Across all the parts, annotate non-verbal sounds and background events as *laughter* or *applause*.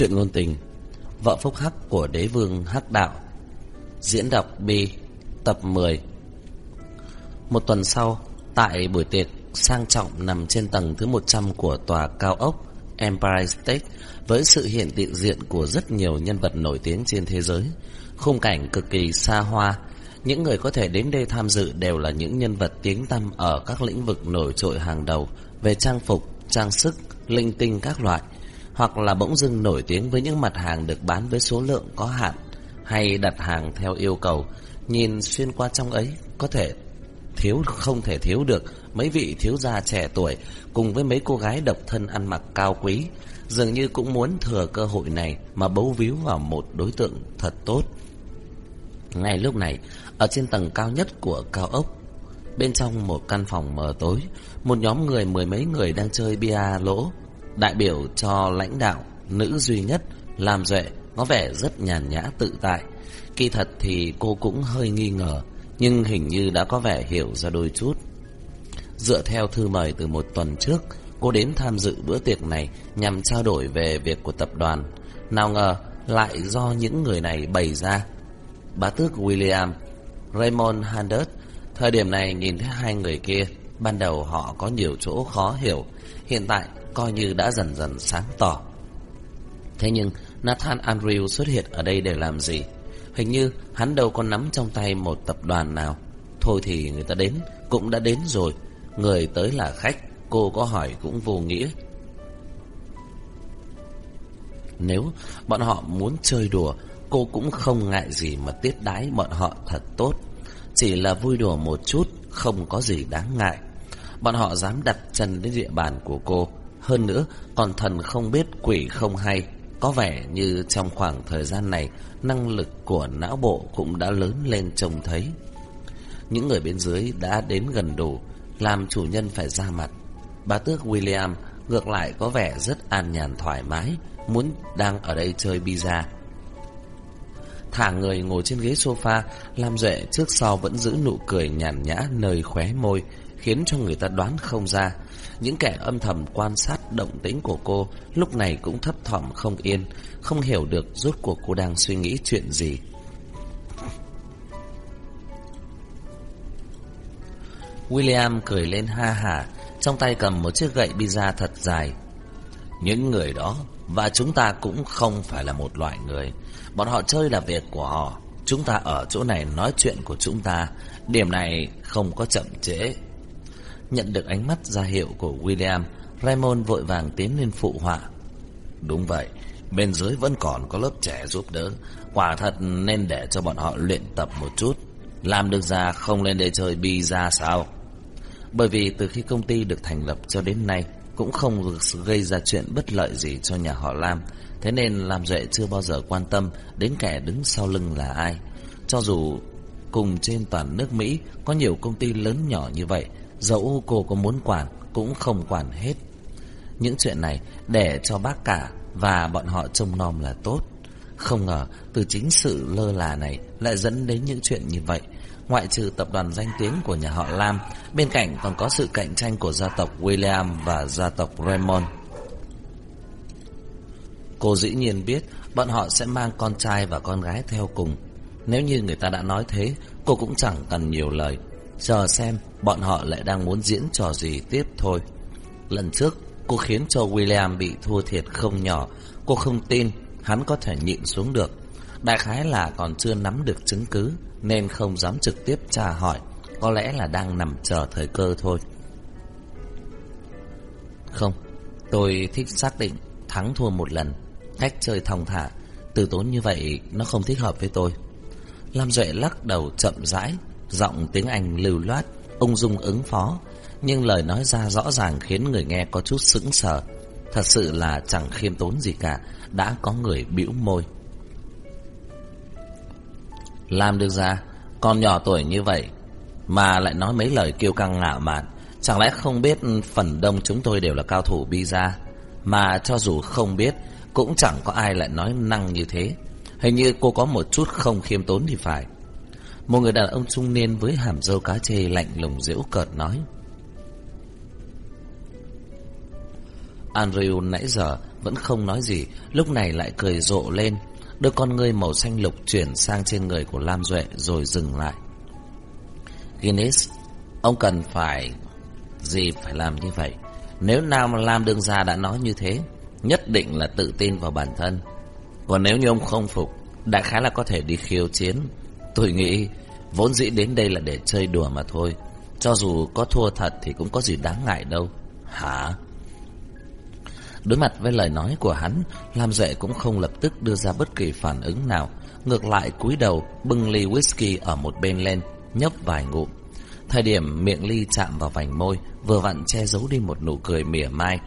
Chuyện ngôn tình Vợ phúc hắc của đế vương hắc đạo Diễn đọc B Tập 10 Một tuần sau Tại buổi tiệc sang trọng nằm trên tầng thứ 100 của tòa cao ốc Empire State với sự hiện diện diện của rất nhiều nhân vật nổi tiếng trên thế giới. Khung cảnh cực kỳ xa hoa, những người có thể đến đây tham dự đều là những nhân vật tiếng tăm ở các lĩnh vực nổi trội hàng đầu về trang phục, trang sức, linh tinh các loại, hoặc là bỗng dưng nổi tiếng với những mặt hàng được bán với số lượng có hạn hay đặt hàng theo yêu cầu. Nhìn xuyên qua trong ấy có thể thiếu không thể thiếu được mấy vị thiếu gia trẻ tuổi cùng với mấy cô gái độc thân ăn mặc cao quý, dường như cũng muốn thừa cơ hội này mà bấu víu vào một đối tượng thật tốt. Ngay lúc này, ở trên tầng cao nhất của cao ốc, bên trong một căn phòng mờ tối, một nhóm người mười mấy người đang chơi bia lỗ, đại biểu cho lãnh đạo nữ duy nhất làm duệ có vẻ rất nhàn nhã tự tại. Kỳ thật thì cô cũng hơi nghi ngờ, nhưng hình như đã có vẻ hiểu ra đôi chút. Dựa theo thư mời từ một tuần trước, cô đến tham dự bữa tiệc này nhằm trao đổi về việc của tập đoàn. Nào ngờ lại do những người này bày ra. Bá tước William, Raymond Handert, thời điểm này nhìn thấy hai người kia, ban đầu họ có nhiều chỗ khó hiểu, hiện tại coi như đã dần dần sáng tỏ. Thế nhưng Nathan Andrew xuất hiện ở đây để làm gì? Hình như hắn đâu có nắm trong tay một tập đoàn nào. Thôi thì người ta đến, cũng đã đến rồi. Người tới là khách, cô có hỏi cũng vô nghĩa. Nếu bọn họ muốn chơi đùa, cô cũng không ngại gì mà tiết đái bọn họ thật tốt. Chỉ là vui đùa một chút, không có gì đáng ngại. Bọn họ dám đặt chân đến địa bàn của cô. Hơn nữa, còn thần không biết quỷ không hay. Có vẻ như trong khoảng thời gian này, năng lực của não bộ cũng đã lớn lên trông thấy. Những người bên dưới đã đến gần đủ, làm chủ nhân phải ra mặt. Bà tước William ngược lại có vẻ rất an nhàn thoải mái, muốn đang ở đây chơi pizza. Thả người ngồi trên ghế sofa, Lam Duệ trước sau vẫn giữ nụ cười nhàn nhã nơi khóe môi, khiến cho người ta đoán không ra. Những kẻ âm thầm quan sát động tĩnh của cô lúc này cũng thấp thỏm không yên, không hiểu được rốt cuộc cô đang suy nghĩ chuyện gì. William cười lên ha hả, trong tay cầm một chiếc gậy pizza thật dài. Những người đó và chúng ta cũng không phải là một loại người. Bọn họ chơi là việc của họ. Chúng ta ở chỗ này nói chuyện của chúng ta. Điểm này không có chậm trễ. Nhận được ánh mắt ra hiệu của William, Raymond vội vàng tiến lên phụ họa. Đúng vậy, bên dưới vẫn còn có lớp trẻ giúp đỡ. Quả thật nên để cho bọn họ luyện tập một chút. Làm được ra không lên đây chơi bi ra sao? Bởi vì từ khi công ty được thành lập cho đến nay cũng không gây ra chuyện bất lợi gì cho nhà họ Lam. Thế nên Lam Duệ chưa bao giờ quan tâm đến kẻ đứng sau lưng là ai. Cho dù cùng trên toàn nước Mỹ có nhiều công ty lớn nhỏ như vậy, dẫu cô có muốn quản cũng không quản hết. Những chuyện này để cho bác cả và bọn họ trông nom là tốt. Không ngờ từ chính sự lơ là này lại dẫn đến những chuyện như vậy. Ngoại trừ tập đoàn danh tiếng của nhà họ Lam, bên cạnh còn có sự cạnh tranh của gia tộc William và gia tộc Raymond. Cô dĩ nhiên biết bọn họ sẽ mang con trai và con gái theo cùng. Nếu như người ta đã nói thế, cô cũng chẳng cần nhiều lời. Chờ xem bọn họ lại đang muốn diễn trò gì tiếp thôi. Lần trước, cô khiến cho William bị thua thiệt không nhỏ. Cô không tin hắn có thể nhịn xuống được. Đại khái là còn chưa nắm được chứng cứ, nên không dám trực tiếp tra hỏi. Có lẽ là đang nằm chờ thời cơ thôi. Không, tôi thích xác định thắng thua một lần. Cách chơi thong thả, từ tốn như vậy nó không thích hợp với tôi. Lam Duệ lắc đầu chậm rãi, giọng tiếng Anh lưu loát, ông dung ứng phó, nhưng lời nói ra rõ ràng khiến người nghe có chút sững sờ. Thật sự là chẳng khiêm tốn gì cả, đã có người bĩu môi. Làm được ra, con nhỏ tuổi như vậy mà lại nói mấy lời kiêu căng ngạo mạn, chẳng lẽ không biết phần đông chúng tôi đều là cao thủ bi ra, mà cho dù không biết cũng chẳng có ai lại nói năng như thế. Hình như cô có một chút không khiêm tốn thì phải. Một người đàn ông trung niên với hàm râu cá chê lạnh lùng giễu cợt nói. Andrew nãy giờ vẫn không nói gì, lúc này lại cười rộ lên, đôi con ngươi màu xanh lục chuyển sang trên người của Lam Duệ rồi dừng lại. Guinness, ông cần phải gì phải làm như vậy? Nếu Nam Lam Đương Gia đã nói như thế, nhất định là tự tin vào bản thân. Còn nếu như ông không phục, đại khái là có thể đi khiêu chiến. Tôi nghĩ, vốn dĩ đến đây là để chơi đùa mà thôi. Cho dù có thua thật thì cũng có gì đáng ngại đâu. Hả? Đối mặt với lời nói của hắn, Lam Duệ cũng không lập tức đưa ra bất kỳ phản ứng nào. Ngược lại cúi đầu, bưng ly whisky ở một bên lên, nhấp vài ngụm. Thời điểm miệng ly chạm vào vành môi, vừa vặn che giấu đi một nụ cười mỉa mai.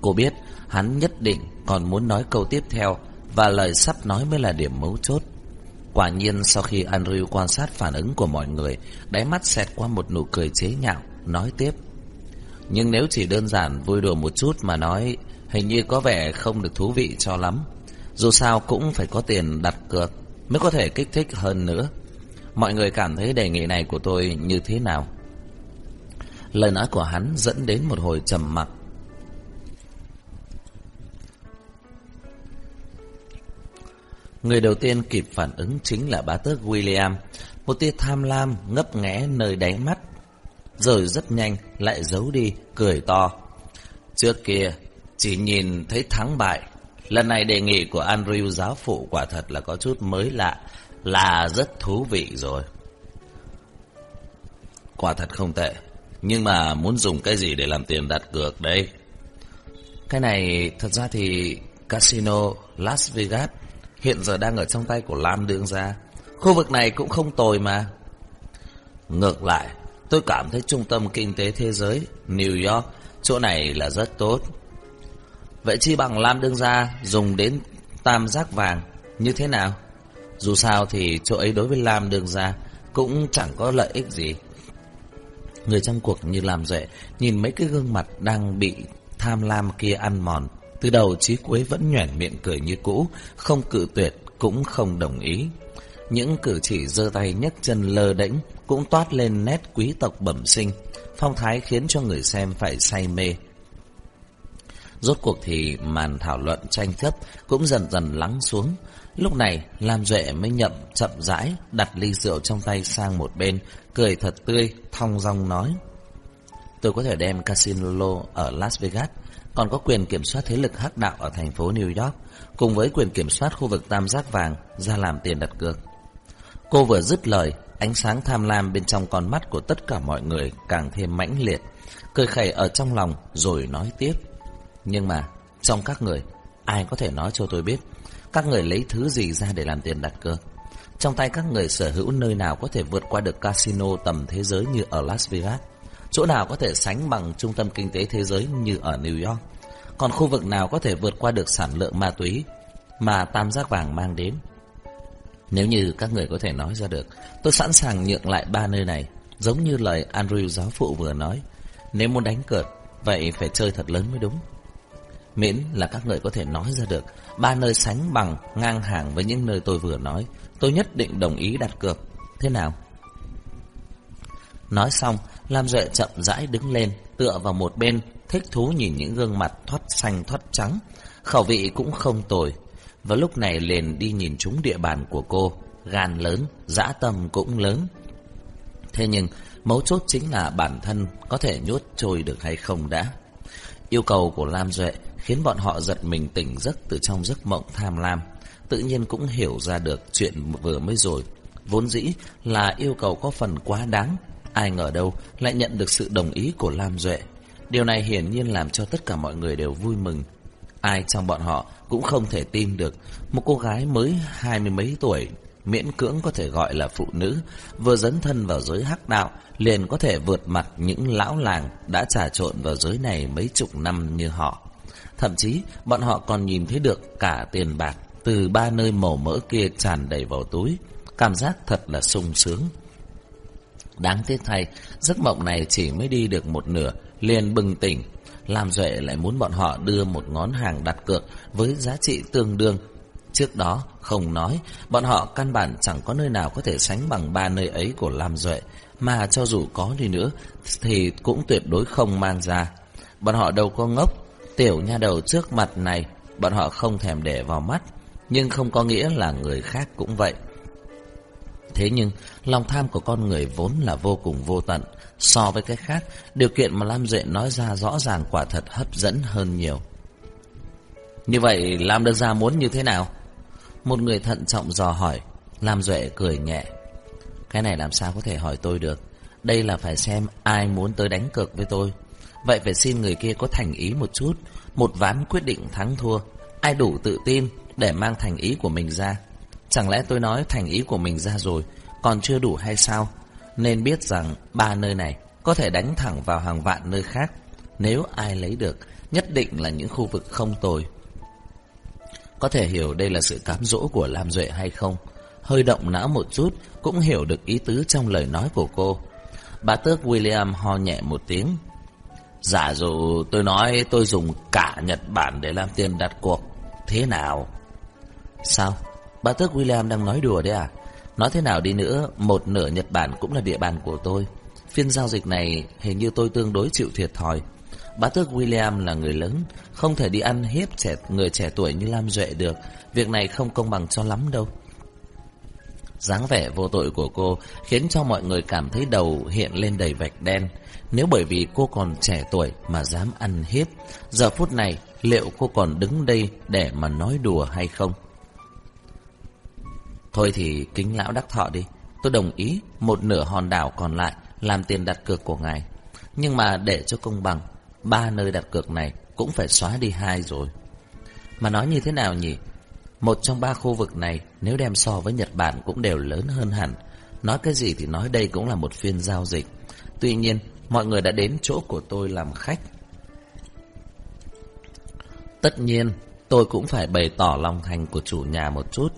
Cô biết, hắn nhất định còn muốn nói câu tiếp theo, và lời sắp nói mới là điểm mấu chốt. Quả nhiên sau khi Andrew quan sát phản ứng của mọi người, đáy mắt xẹt qua một nụ cười chế nhạo, nói tiếp. Nhưng nếu chỉ đơn giản vui đùa một chút mà nói, hình như có vẻ không được thú vị cho lắm. Dù sao cũng phải có tiền đặt cược mới có thể kích thích hơn nữa. Mọi người cảm thấy đề nghị này của tôi như thế nào? Lời nói của hắn dẫn đến một hồi trầm mặc. Người đầu tiên kịp phản ứng chính là bá tước William, một tia tham lam ngấp nghé nơi đáy mắt, rồi rất nhanh lại giấu đi, cười to. Trước kia, chỉ nhìn thấy thắng bại, lần này đề nghị của Andrew giáo phụ quả thật là có chút mới lạ, là rất thú vị rồi. Quả thật không tệ, nhưng mà muốn dùng cái gì để làm tiền đặt cược đây? Cái này thật ra thì Casino Las Vegas hiện giờ đang ở trong tay của Lam Đương Gia. Khu vực này cũng không tồi mà. Ngược lại, tôi cảm thấy trung tâm kinh tế thế giới, New York, chỗ này là rất tốt. Vậy chi bằng Lam Đương Gia dùng đến tam giác vàng như thế nào? Dù sao thì chỗ ấy đối với Lam Đương Gia cũng chẳng có lợi ích gì. Người trong cuộc như làm rệ, nhìn mấy cái gương mặt đang bị tham lam kia ăn mòn, từ đầu chí cuối vẫn nhoẻn miệng cười như cũ, không cự tuyệt, cũng không đồng ý. Những cử chỉ giơ tay nhấc chân lơ đễnh cũng toát lên nét quý tộc bẩm sinh, phong thái khiến cho người xem phải say mê. Rốt cuộc thì màn thảo luận tranh chấp cũng dần dần lắng xuống. Lúc này, Lam Duệ mới nhậm chậm rãi, đặt ly rượu trong tay sang một bên, cười thật tươi, thong dong nói. Tôi có thể đem casino ở Las Vegas còn có quyền kiểm soát thế lực hắc đạo ở thành phố New York, cùng với quyền kiểm soát khu vực tam giác vàng ra làm tiền đặt cược. Cô vừa dứt lời, ánh sáng tham lam bên trong con mắt của tất cả mọi người càng thêm mãnh liệt, cười khẩy ở trong lòng rồi nói tiếp. Nhưng mà, trong các người, ai có thể nói cho tôi biết, các người lấy thứ gì ra để làm tiền đặt cược? Trong tay các người sở hữu nơi nào có thể vượt qua được casino tầm thế giới như ở Las Vegas? Chỗ nào có thể sánh bằng trung tâm kinh tế thế giới như ở New York? Còn khu vực nào có thể vượt qua được sản lượng ma túy mà tam giác vàng mang đến? Nếu như các người có thể nói ra được, tôi sẵn sàng nhượng lại ba nơi này, giống như lời Andrew giáo phụ vừa nói. Nếu muốn đánh cược, vậy phải chơi thật lớn mới đúng. Miễn là các người có thể nói ra được, ba nơi sánh bằng, ngang hàng với những nơi tôi vừa nói, tôi nhất định đồng ý đặt cược. Thế nào? Nói xong, Lam Duệ chậm rãi đứng lên, tựa vào một bên, thích thú nhìn những gương mặt thoát xanh thoát trắng. Khẩu vị cũng không tồi. Và lúc này liền đi nhìn chúng địa bàn của cô, gan lớn, dã tâm cũng lớn. Thế nhưng, mấu chốt chính là bản thân có thể nhốt trôi được hay không đã. Yêu cầu của Lam Duệ khiến bọn họ giật mình tỉnh giấc từ trong giấc mộng tham lam. Tự nhiên cũng hiểu ra được chuyện vừa mới rồi. Vốn dĩ là yêu cầu có phần quá đáng, Ai ngờ đâu lại nhận được sự đồng ý của Lam Duệ. Điều này hiển nhiên làm cho tất cả mọi người đều vui mừng. Ai trong bọn họ cũng không thể tin được một cô gái mới hai mươi mấy tuổi miễn cưỡng có thể gọi là phụ nữ, vừa dấn thân vào giới hắc đạo, liền có thể vượt mặt những lão làng đã trà trộn vào giới này mấy chục năm như họ. Thậm chí, bọn họ còn nhìn thấy được cả tiền bạc từ ba nơi màu mỡ kia tràn đầy vào túi. Cảm giác thật là sung sướng. Đáng tiếc thay, giấc mộng này chỉ mới đi được một nửa, liền bừng tỉnh. Làm Duệ lại muốn bọn họ đưa một ngón hàng đặt cược với giá trị tương đương. Trước đó, không nói, bọn họ căn bản chẳng có nơi nào có thể sánh bằng ba nơi ấy của Lam Duệ, mà cho dù có đi nữa, thì cũng tuyệt đối không mang ra. Bọn họ đâu có ngốc, tiểu nha đầu trước mặt này, bọn họ không thèm để vào mắt, nhưng không có nghĩa là người khác cũng vậy. Thế nhưng, lòng tham của con người vốn là vô cùng vô tận. So với cái khác, điều kiện mà Lam Duệ nói ra rõ ràng quả thật hấp dẫn hơn nhiều. Như vậy, Lam Đơn Gia muốn như thế nào? Một người thận trọng dò hỏi. Lam Duệ cười nhẹ. Cái này làm sao có thể hỏi tôi được. Đây là phải xem ai muốn tới đánh cược với tôi. Vậy phải xin người kia có thành ý một chút. Một ván quyết định thắng thua. Ai đủ tự tin để mang thành ý của mình ra. Chẳng lẽ tôi nói thành ý của mình ra rồi, còn chưa đủ hay sao? Nên biết rằng ba nơi này có thể đánh thẳng vào hàng vạn nơi khác. Nếu ai lấy được, nhất định là những khu vực không tồi. Có thể hiểu đây là sự cám dỗ của Lam Duệ hay không? Hơi động não một chút, cũng hiểu được ý tứ trong lời nói của cô. Bà tước William ho nhẹ một tiếng. Giả dụ tôi nói tôi dùng cả Nhật Bản để làm tiền đặt cuộc. Thế nào? Sao? Bà tước William đang nói đùa đấy à? Nói thế nào đi nữa, một nửa Nhật Bản cũng là địa bàn của tôi. Phiên giao dịch này hình như tôi tương đối chịu thiệt thòi. Bá tước William là người lớn, không thể đi ăn hiếp trẻ người trẻ tuổi như Lam Duệ được. Việc này không công bằng cho lắm đâu. dáng vẻ vô tội của cô khiến cho mọi người cảm thấy đầu hiện lên đầy vạch đen. Nếu bởi vì cô còn trẻ tuổi mà dám ăn hiếp, giờ phút này liệu cô còn đứng đây để mà nói đùa hay không? Thôi thì kính lão đắc thọ đi. Tôi đồng ý một nửa hòn đảo còn lại làm tiền đặt cược của ngài. Nhưng mà để cho công bằng, ba nơi đặt cược này cũng phải xóa đi hai rồi. Mà nói như thế nào nhỉ? Một trong ba khu vực này nếu đem so với Nhật Bản cũng đều lớn hơn hẳn. Nói cái gì thì nói đây cũng là một phiên giao dịch. Tuy nhiên, mọi người đã đến chỗ của tôi làm khách. Tất nhiên, tôi cũng phải bày tỏ lòng thành của chủ nhà một chút.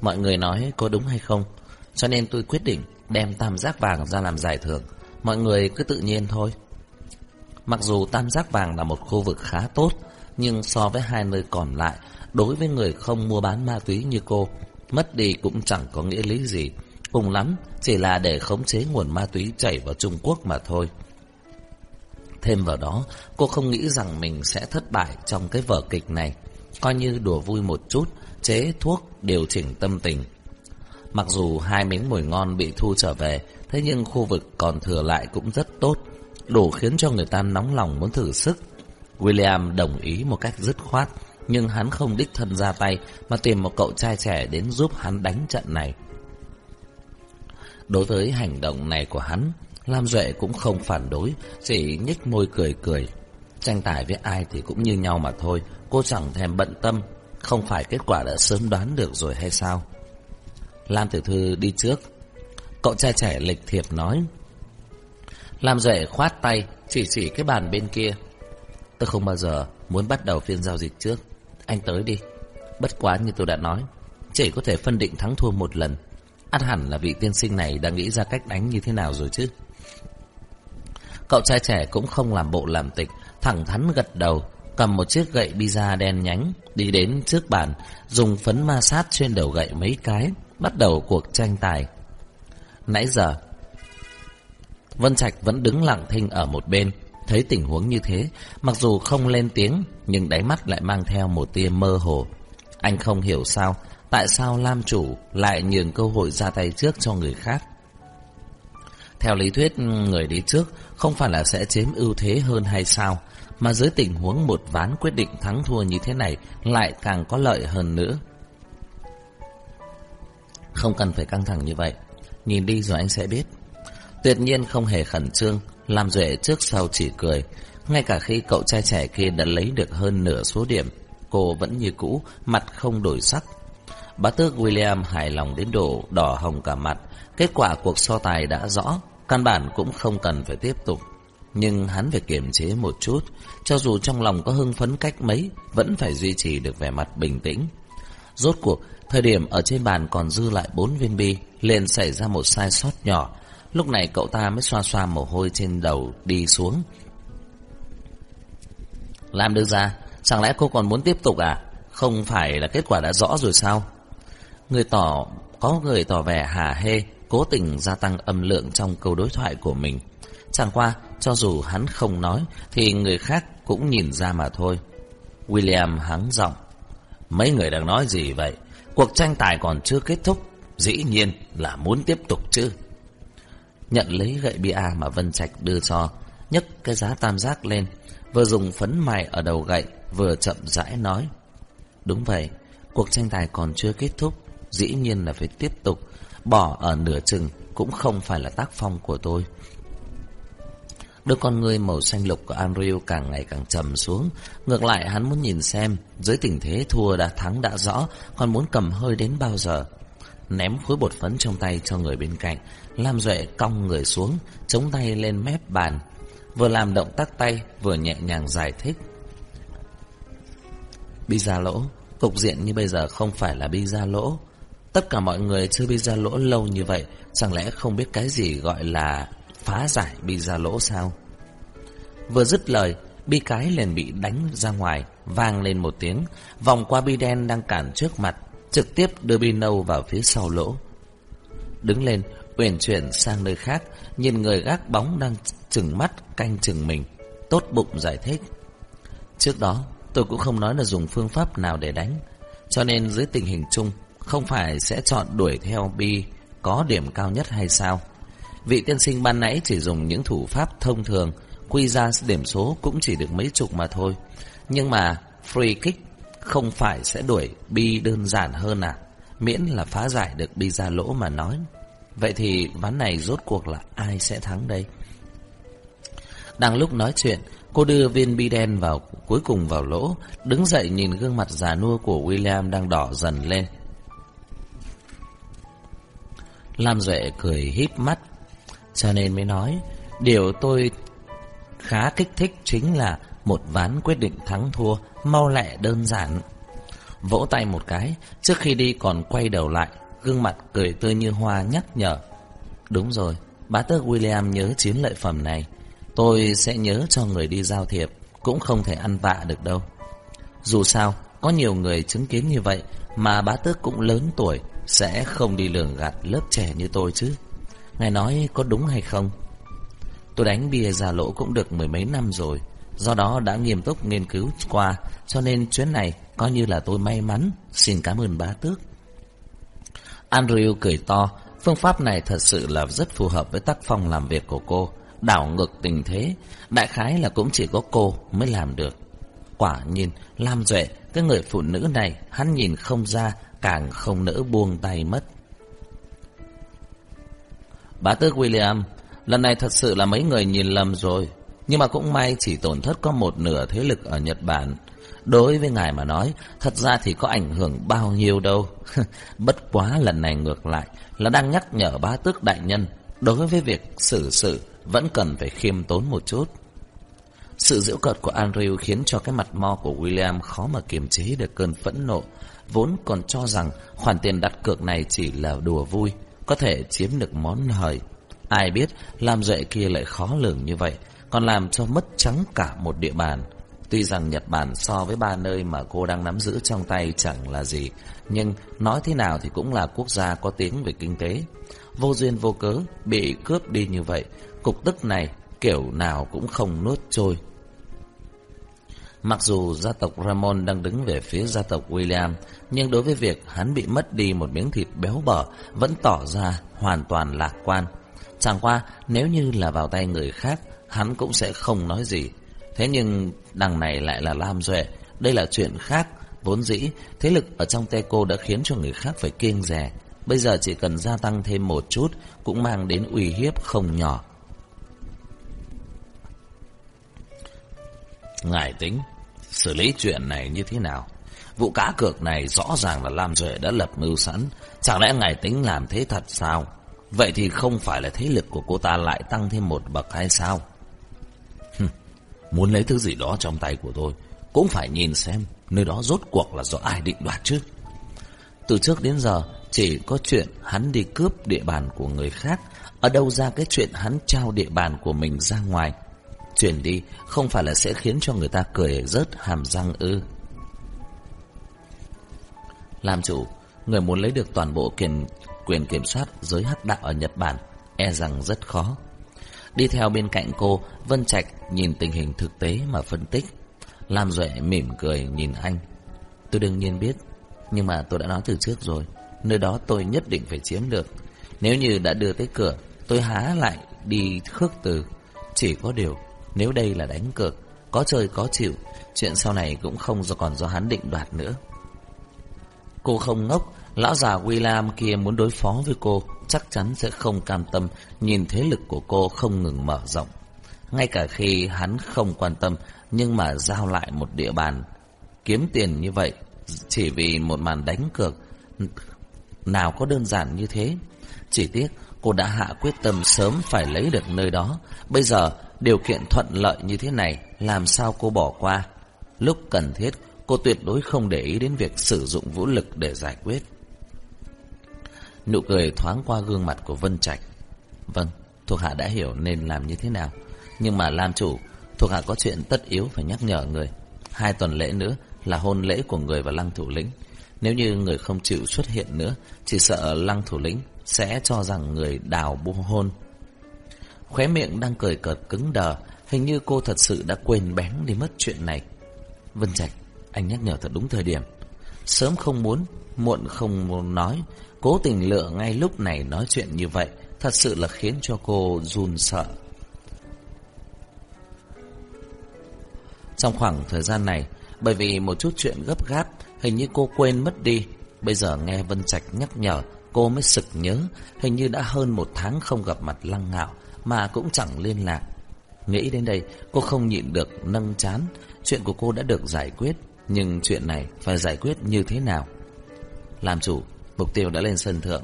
Mọi người nói có đúng hay không? Cho nên tôi quyết định đem tam giác vàng ra làm giải thưởng. Mọi người cứ tự nhiên thôi. Mặc dù tam giác vàng là một khu vực khá tốt, nhưng so với hai nơi còn lại, đối với người không mua bán ma túy như cô, mất đi cũng chẳng có nghĩa lý gì. Cùng lắm, chỉ là để khống chế nguồn ma túy chảy vào Trung Quốc mà thôi. Thêm vào đó, cô không nghĩ rằng mình sẽ thất bại trong cái vở kịch này. Coi như đùa vui một chút, chế thuốc, điều chỉnh tâm tình. Mặc dù hai miếng mùi ngon bị thu trở về, thế nhưng khu vực còn thừa lại cũng rất tốt, đủ khiến cho người ta nóng lòng muốn thử sức. William đồng ý một cách dứt khoát, nhưng hắn không đích thân ra tay mà tìm một cậu trai trẻ đến giúp hắn đánh trận này. Đối với hành động này của hắn, Lam Duệ cũng không phản đối, chỉ nhếch môi cười cười. Tranh tài với ai thì cũng như nhau mà thôi, cô chẳng thèm bận tâm, không phải kết quả đã sớm đoán được rồi hay sao? Lam Tiểu Thư đi trước. Cậu trai trẻ lịch thiệp nói. Lam Duệ khoát tay, chỉ chỉ cái bàn bên kia. Tôi không bao giờ muốn bắt đầu phiên giao dịch trước. Anh tới đi. Bất quá như tôi đã nói, chỉ có thể phân định thắng thua một lần. Át hẳn là vị tiên sinh này đã nghĩ ra cách đánh như thế nào rồi chứ. Cậu trai trẻ cũng không làm bộ làm tịch, thẳng thắn gật đầu, cầm một chiếc gậy pizza đen nhánh, đi đến trước bàn, dùng phấn ma sát trên đầu gậy mấy cái, bắt đầu cuộc tranh tài. Nãy giờ, Vân Trạch vẫn đứng lặng thinh ở một bên, thấy tình huống như thế, mặc dù không lên tiếng, nhưng đáy mắt lại mang theo một tia mơ hồ. Anh không hiểu sao, tại sao Lam Chủ lại nhường cơ hội ra tay trước cho người khác. Theo lý thuyết, người đi trước không phải là sẽ chiếm ưu thế hơn hay sao, mà dưới tình huống một ván quyết định thắng thua như thế này lại càng có lợi hơn nữa. Không cần phải căng thẳng như vậy, nhìn đi rồi anh sẽ biết. Tuyệt nhiên không hề khẩn trương, làm duệ trước sau chỉ cười. Ngay cả khi cậu trai trẻ kia đã lấy được hơn nửa số điểm, cô vẫn như cũ, mặt không đổi sắc. Bá tước William hài lòng đến độ đỏ hồng cả mặt. Kết quả cuộc so tài đã rõ, căn bản cũng không cần phải tiếp tục. Nhưng hắn phải kiềm chế một chút, cho dù trong lòng có hưng phấn cách mấy, vẫn phải duy trì được vẻ mặt bình tĩnh. Rốt cuộc, thời điểm ở trên bàn còn dư lại bốn viên bi, liền xảy ra một sai sót nhỏ. Lúc này cậu ta mới xoa xoa mồ hôi trên đầu đi xuống. Làm được ra, chẳng lẽ cô còn muốn tiếp tục à? Không phải là kết quả đã rõ rồi sao? Người tỏ, có người tỏ vẻ hà hê, cố tình gia tăng âm lượng trong câu đối thoại của mình. Chẳng qua, cho dù hắn không nói, thì người khác cũng nhìn ra mà thôi. William hắng giọng. Mấy người đang nói gì vậy? Cuộc tranh tài còn chưa kết thúc, dĩ nhiên là muốn tiếp tục chứ. Nhận lấy gậy bia mà Vân Trạch đưa cho, nhấc cái giá tam giác lên, vừa dùng phấn mài ở đầu gậy, vừa chậm rãi nói. Đúng vậy, cuộc tranh tài còn chưa kết thúc, dĩ nhiên là phải tiếp tục, bỏ ở nửa chừng cũng không phải là tác phong của tôi. Đôi con người màu xanh lục của Andrew càng ngày càng trầm xuống. Ngược lại hắn muốn nhìn xem, dưới tình thế thua đã thắng đã rõ, còn muốn cầm hơi đến bao giờ. Ném khối bột phấn trong tay cho người bên cạnh, Lam Duệ cong người xuống, chống tay lên mép bàn. Vừa làm động tác tay, vừa nhẹ nhàng giải thích. Bi ra lỗ, cục diện như bây giờ không phải là bi ra lỗ. Tất cả mọi người chưa bị ra lỗ lâu như vậy, chẳng lẽ không biết cái gì gọi là phá giải bị ra lỗ sao? Vừa dứt lời, bi cái liền bị đánh ra ngoài, vang lên một tiếng, vòng qua bi đen đang cản trước mặt, trực tiếp đưa bi nâu vào phía sau lỗ. Đứng lên, uyển chuyển sang nơi khác, nhìn người gác bóng đang chừng mắt canh chừng mình, tốt bụng giải thích. Trước đó, tôi cũng không nói là dùng phương pháp nào để đánh, cho nên dưới tình hình chung, không phải sẽ chọn đuổi theo bi có điểm cao nhất hay sao? Vị tiên sinh ban nãy chỉ dùng những thủ pháp thông thường, quy ra điểm số cũng chỉ được mấy chục mà thôi. Nhưng mà free kick không phải sẽ đuổi bi đơn giản hơn à? Miễn là phá giải được bi ra lỗ mà nói. Vậy thì ván này rốt cuộc là ai sẽ thắng đây? Đang lúc nói chuyện, cô đưa viên bi đen vào cuối cùng vào lỗ, đứng dậy nhìn gương mặt già nua của William đang đỏ dần lên. Lam Duệ cười híp mắt, cho nên mới nói, điều tôi khá kích thích chính là một ván quyết định thắng thua, mau lẹ đơn giản. Vỗ tay một cái, trước khi đi còn quay đầu lại, gương mặt cười tươi như hoa nhắc nhở. Đúng rồi, bá tước William nhớ chiến lợi phẩm này. Tôi sẽ nhớ cho người đi giao thiệp, cũng không thể ăn vạ được đâu. Dù sao, có nhiều người chứng kiến như vậy, mà bá tước cũng lớn tuổi, sẽ không đi lường gạt lớp trẻ như tôi chứ. Ngài nói có đúng hay không? Tôi đánh bia giả lỗ cũng được mười mấy năm rồi, do đó đã nghiêm túc nghiên cứu qua, cho nên chuyến này coi như là tôi may mắn, xin cảm ơn bá tước. Andrew cười to, phương pháp này thật sự là rất phù hợp với tác phong làm việc của cô, đảo ngược tình thế, đại khái là cũng chỉ có cô mới làm được. Quả nhiên, Lam Duệ, cái người phụ nữ này, hắn nhìn không ra, càng không nỡ buông tay mất. Bá tước William, lần này thật sự là mấy người nhìn lầm rồi. Nhưng mà cũng may chỉ tổn thất có một nửa thế lực ở Nhật Bản. Đối với ngài mà nói, thật ra thì có ảnh hưởng bao nhiêu đâu. *laughs* Bất quá lần này ngược lại là đang nhắc nhở bá tước đại nhân, đối với việc xử sự vẫn cần phải khiêm tốn một chút. Sự giễu cợt của Andrew khiến cho cái mặt mo của William khó mà kiềm chế được cơn phẫn nộ, vốn còn cho rằng khoản tiền đặt cược này chỉ là đùa vui, có thể chiếm được món hời. Ai biết làm duệ kia lại khó lường như vậy, còn làm cho mất trắng cả một địa bàn. Tuy rằng Nhật Bản so với ba nơi mà cô đang nắm giữ trong tay chẳng là gì, nhưng nói thế nào thì cũng là quốc gia có tiếng về kinh tế. Vô duyên vô cớ, bị cướp đi như vậy, cục tức này kiểu nào cũng không nuốt trôi. Mặc dù gia tộc Ramon đang đứng về phía gia tộc William, nhưng đối với việc hắn bị mất đi một miếng thịt béo bở vẫn tỏ ra hoàn toàn lạc quan. Chẳng qua nếu như là vào tay người khác, hắn cũng sẽ không nói gì. Thế nhưng đằng này lại là Lam Duệ, đây là chuyện khác. Vốn dĩ, thế lực ở trong Teco đã khiến cho người khác phải kiêng rè. Bây giờ chỉ cần gia tăng thêm một chút cũng mang đến uy hiếp không nhỏ. Ngài tính, xử lý chuyện này như thế nào? Vụ cá cược này rõ ràng là Lam Duệ đã lập mưu sẵn. Chẳng lẽ ngài tính làm thế thật sao? Vậy thì không phải là thế lực của cô ta lại tăng thêm một bậc hay sao? Muốn lấy thứ gì đó trong tay của tôi, cũng phải nhìn xem nơi đó rốt cuộc là do ai định đoạt chứ. Từ trước đến giờ, chỉ có chuyện hắn đi cướp địa bàn của người khác, ở đâu ra cái chuyện hắn trao địa bàn của mình ra ngoài. Chuyển đi không phải là sẽ khiến cho người ta cười rớt hàm răng ư. Làm chủ, người muốn lấy được toàn bộ quyền, quyền kiểm soát giới hắc đạo ở Nhật Bản e rằng rất khó. Đi theo bên cạnh cô, Vân Trạch nhìn tình hình thực tế mà phân tích. Lam Duệ mỉm cười nhìn anh. Tôi đương nhiên biết Nhưng mà tôi đã nói từ trước rồi Nơi đó tôi nhất định phải chiếm được Nếu như đã đưa tới cửa Tôi há lại đi khước từ Chỉ có điều nếu đây là đánh cược, Có chơi có chịu, Chuyện sau này cũng không do còn do hắn định đoạt nữa. Cô không ngốc, Lão già William kia muốn đối phó với cô, Chắc chắn sẽ không cam tâm, Nhìn thế lực của cô không ngừng mở rộng. Ngay cả khi hắn không quan tâm, Nhưng mà giao lại một địa bàn, Kiếm tiền như vậy, Chỉ vì một màn đánh cược, Nào có đơn giản như thế. Chỉ tiếc, cô đã hạ quyết tâm sớm phải lấy được nơi đó. Bây giờ điều kiện thuận lợi như thế này Làm sao cô bỏ qua? Lúc cần thiết cô tuyệt đối không để ý đến việc sử dụng vũ lực để giải quyết. Nụ cười thoáng qua gương mặt của Vân Trạch. Vâng, thuộc hạ đã hiểu nên làm như thế nào. Nhưng mà làm chủ Thuộc hạ có chuyện tất yếu phải nhắc nhở người. Hai tuần lễ nữa là hôn lễ của người và lăng thủ lĩnh. Nếu như người không chịu xuất hiện nữa Chỉ sợ lăng thủ lĩnh sẽ cho rằng người đào bu hôn. Khóe miệng đang cười cợt cứng đờ, Hình như cô thật sự đã quên bén đi mất chuyện này. Vân Trạch, Anh nhắc nhở thật đúng thời điểm. Sớm không muốn, Muộn không muốn nói. Cố tình lựa ngay lúc này nói chuyện như vậy, Thật sự là khiến cho cô run sợ. Trong khoảng thời gian này, Bởi vì một chút chuyện gấp gáp, Hình như cô quên mất đi. Bây giờ nghe Vân Trạch nhắc nhở, Cô mới sực nhớ, Hình như đã hơn một tháng không gặp mặt lăng ngạo. Mà cũng chẳng liên lạc. Nghĩ đến đây, cô không nhịn được nâng chán. Chuyện của cô đã được giải quyết, Nhưng chuyện này phải giải quyết như thế nào? Làm chủ, Mục tiêu đã lên sân thượng.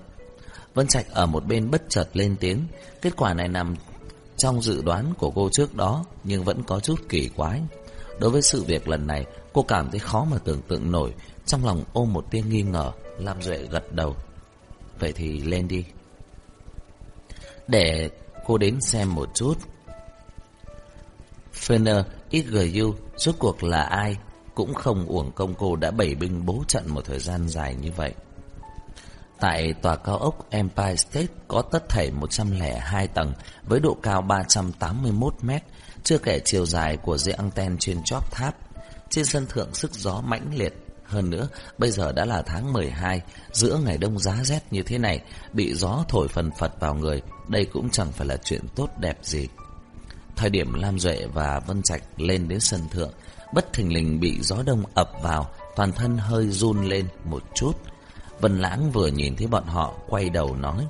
Vân Trạch ở một bên bất chợt lên tiếng. Kết quả này nằm trong dự đoán của cô trước đó, Nhưng vẫn có chút kỳ quái. Đối với sự việc lần này, Cô cảm thấy khó mà tưởng tượng nổi. Trong lòng ôm một tia nghi ngờ Làm Duệ gật đầu. Vậy thì lên đi. Để cô đến xem một chút Fener XGU rốt cuộc là ai Cũng không uổng công cô đã bày binh bố trận một thời gian dài như vậy Tại tòa cao ốc Empire State có tất thảy 102 tầng với độ cao 381 mét, chưa kể chiều dài của dây anten trên chóp tháp. Trên sân thượng sức gió mãnh liệt. Hơn nữa, bây giờ đã là tháng 12, giữa ngày đông giá rét như thế này, bị gió thổi phần phật vào người, đây cũng chẳng phải là chuyện tốt đẹp gì. Thời điểm Lam Duệ và Vân Trạch lên đến sân thượng, bất thình lình bị gió đông ập vào, toàn thân hơi run lên một chút. Vân Lãng vừa nhìn thấy bọn họ quay đầu nói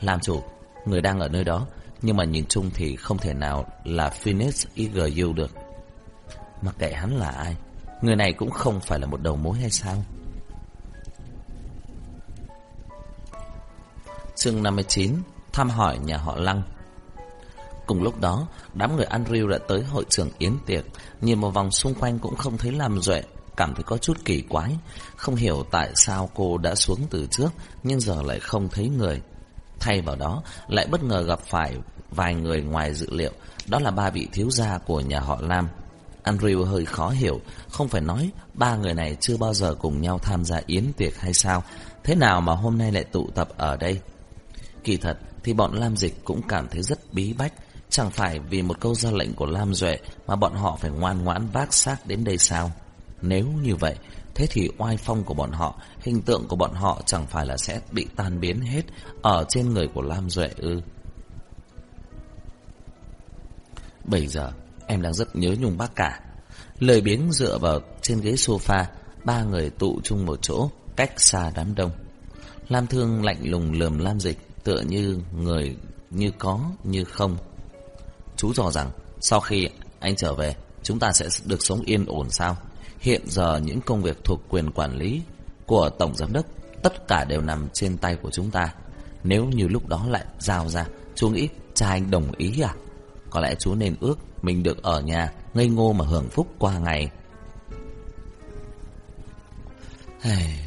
Làm chủ, người đang ở nơi đó Nhưng mà nhìn chung thì không thể nào là Phoenix IGU được Mặc kệ hắn là ai Người này cũng không phải là một đầu mối hay sao Chương 59 Thăm hỏi nhà họ Lăng Cùng lúc đó, đám người Andrew đã tới hội trường yến tiệc Nhìn một vòng xung quanh cũng không thấy làm duệ cảm thấy có chút kỳ quái. Không hiểu tại sao cô đã xuống từ trước, nhưng giờ lại không thấy người. Thay vào đó, lại bất ngờ gặp phải vài người ngoài dự liệu, đó là ba vị thiếu gia của nhà họ Lam. Andrew hơi khó hiểu, không phải nói ba người này chưa bao giờ cùng nhau tham gia yến tiệc hay sao, thế nào mà hôm nay lại tụ tập ở đây? Kỳ thật thì bọn Lam Dịch cũng cảm thấy rất bí bách, chẳng phải vì một câu ra lệnh của Lam Duệ mà bọn họ phải ngoan ngoãn vác xác đến đây sao? Nếu như vậy, thế thì oai phong của bọn họ, hình tượng của bọn họ chẳng phải là sẽ bị tan biến hết ở trên người của Lam Duệ ư. Bây giờ, em đang rất nhớ Nhung bác cả. Lời biến dựa vào trên ghế sofa, ba người tụ chung một chỗ, cách xa đám đông. Lam Thương lạnh lùng lườm Lam Dịch, tựa như người như có như không. Chú dò rằng, sau khi anh trở về, chúng ta sẽ được sống yên ổn sao? Hiện giờ những công việc thuộc quyền quản lý của Tổng Giám đốc tất cả đều nằm trên tay của chúng ta. Nếu như lúc đó lại giao ra, chú nghĩ cha anh đồng ý à? Có lẽ chú nên ước mình được ở nhà, ngây ngô mà hưởng phúc qua ngày. Hey,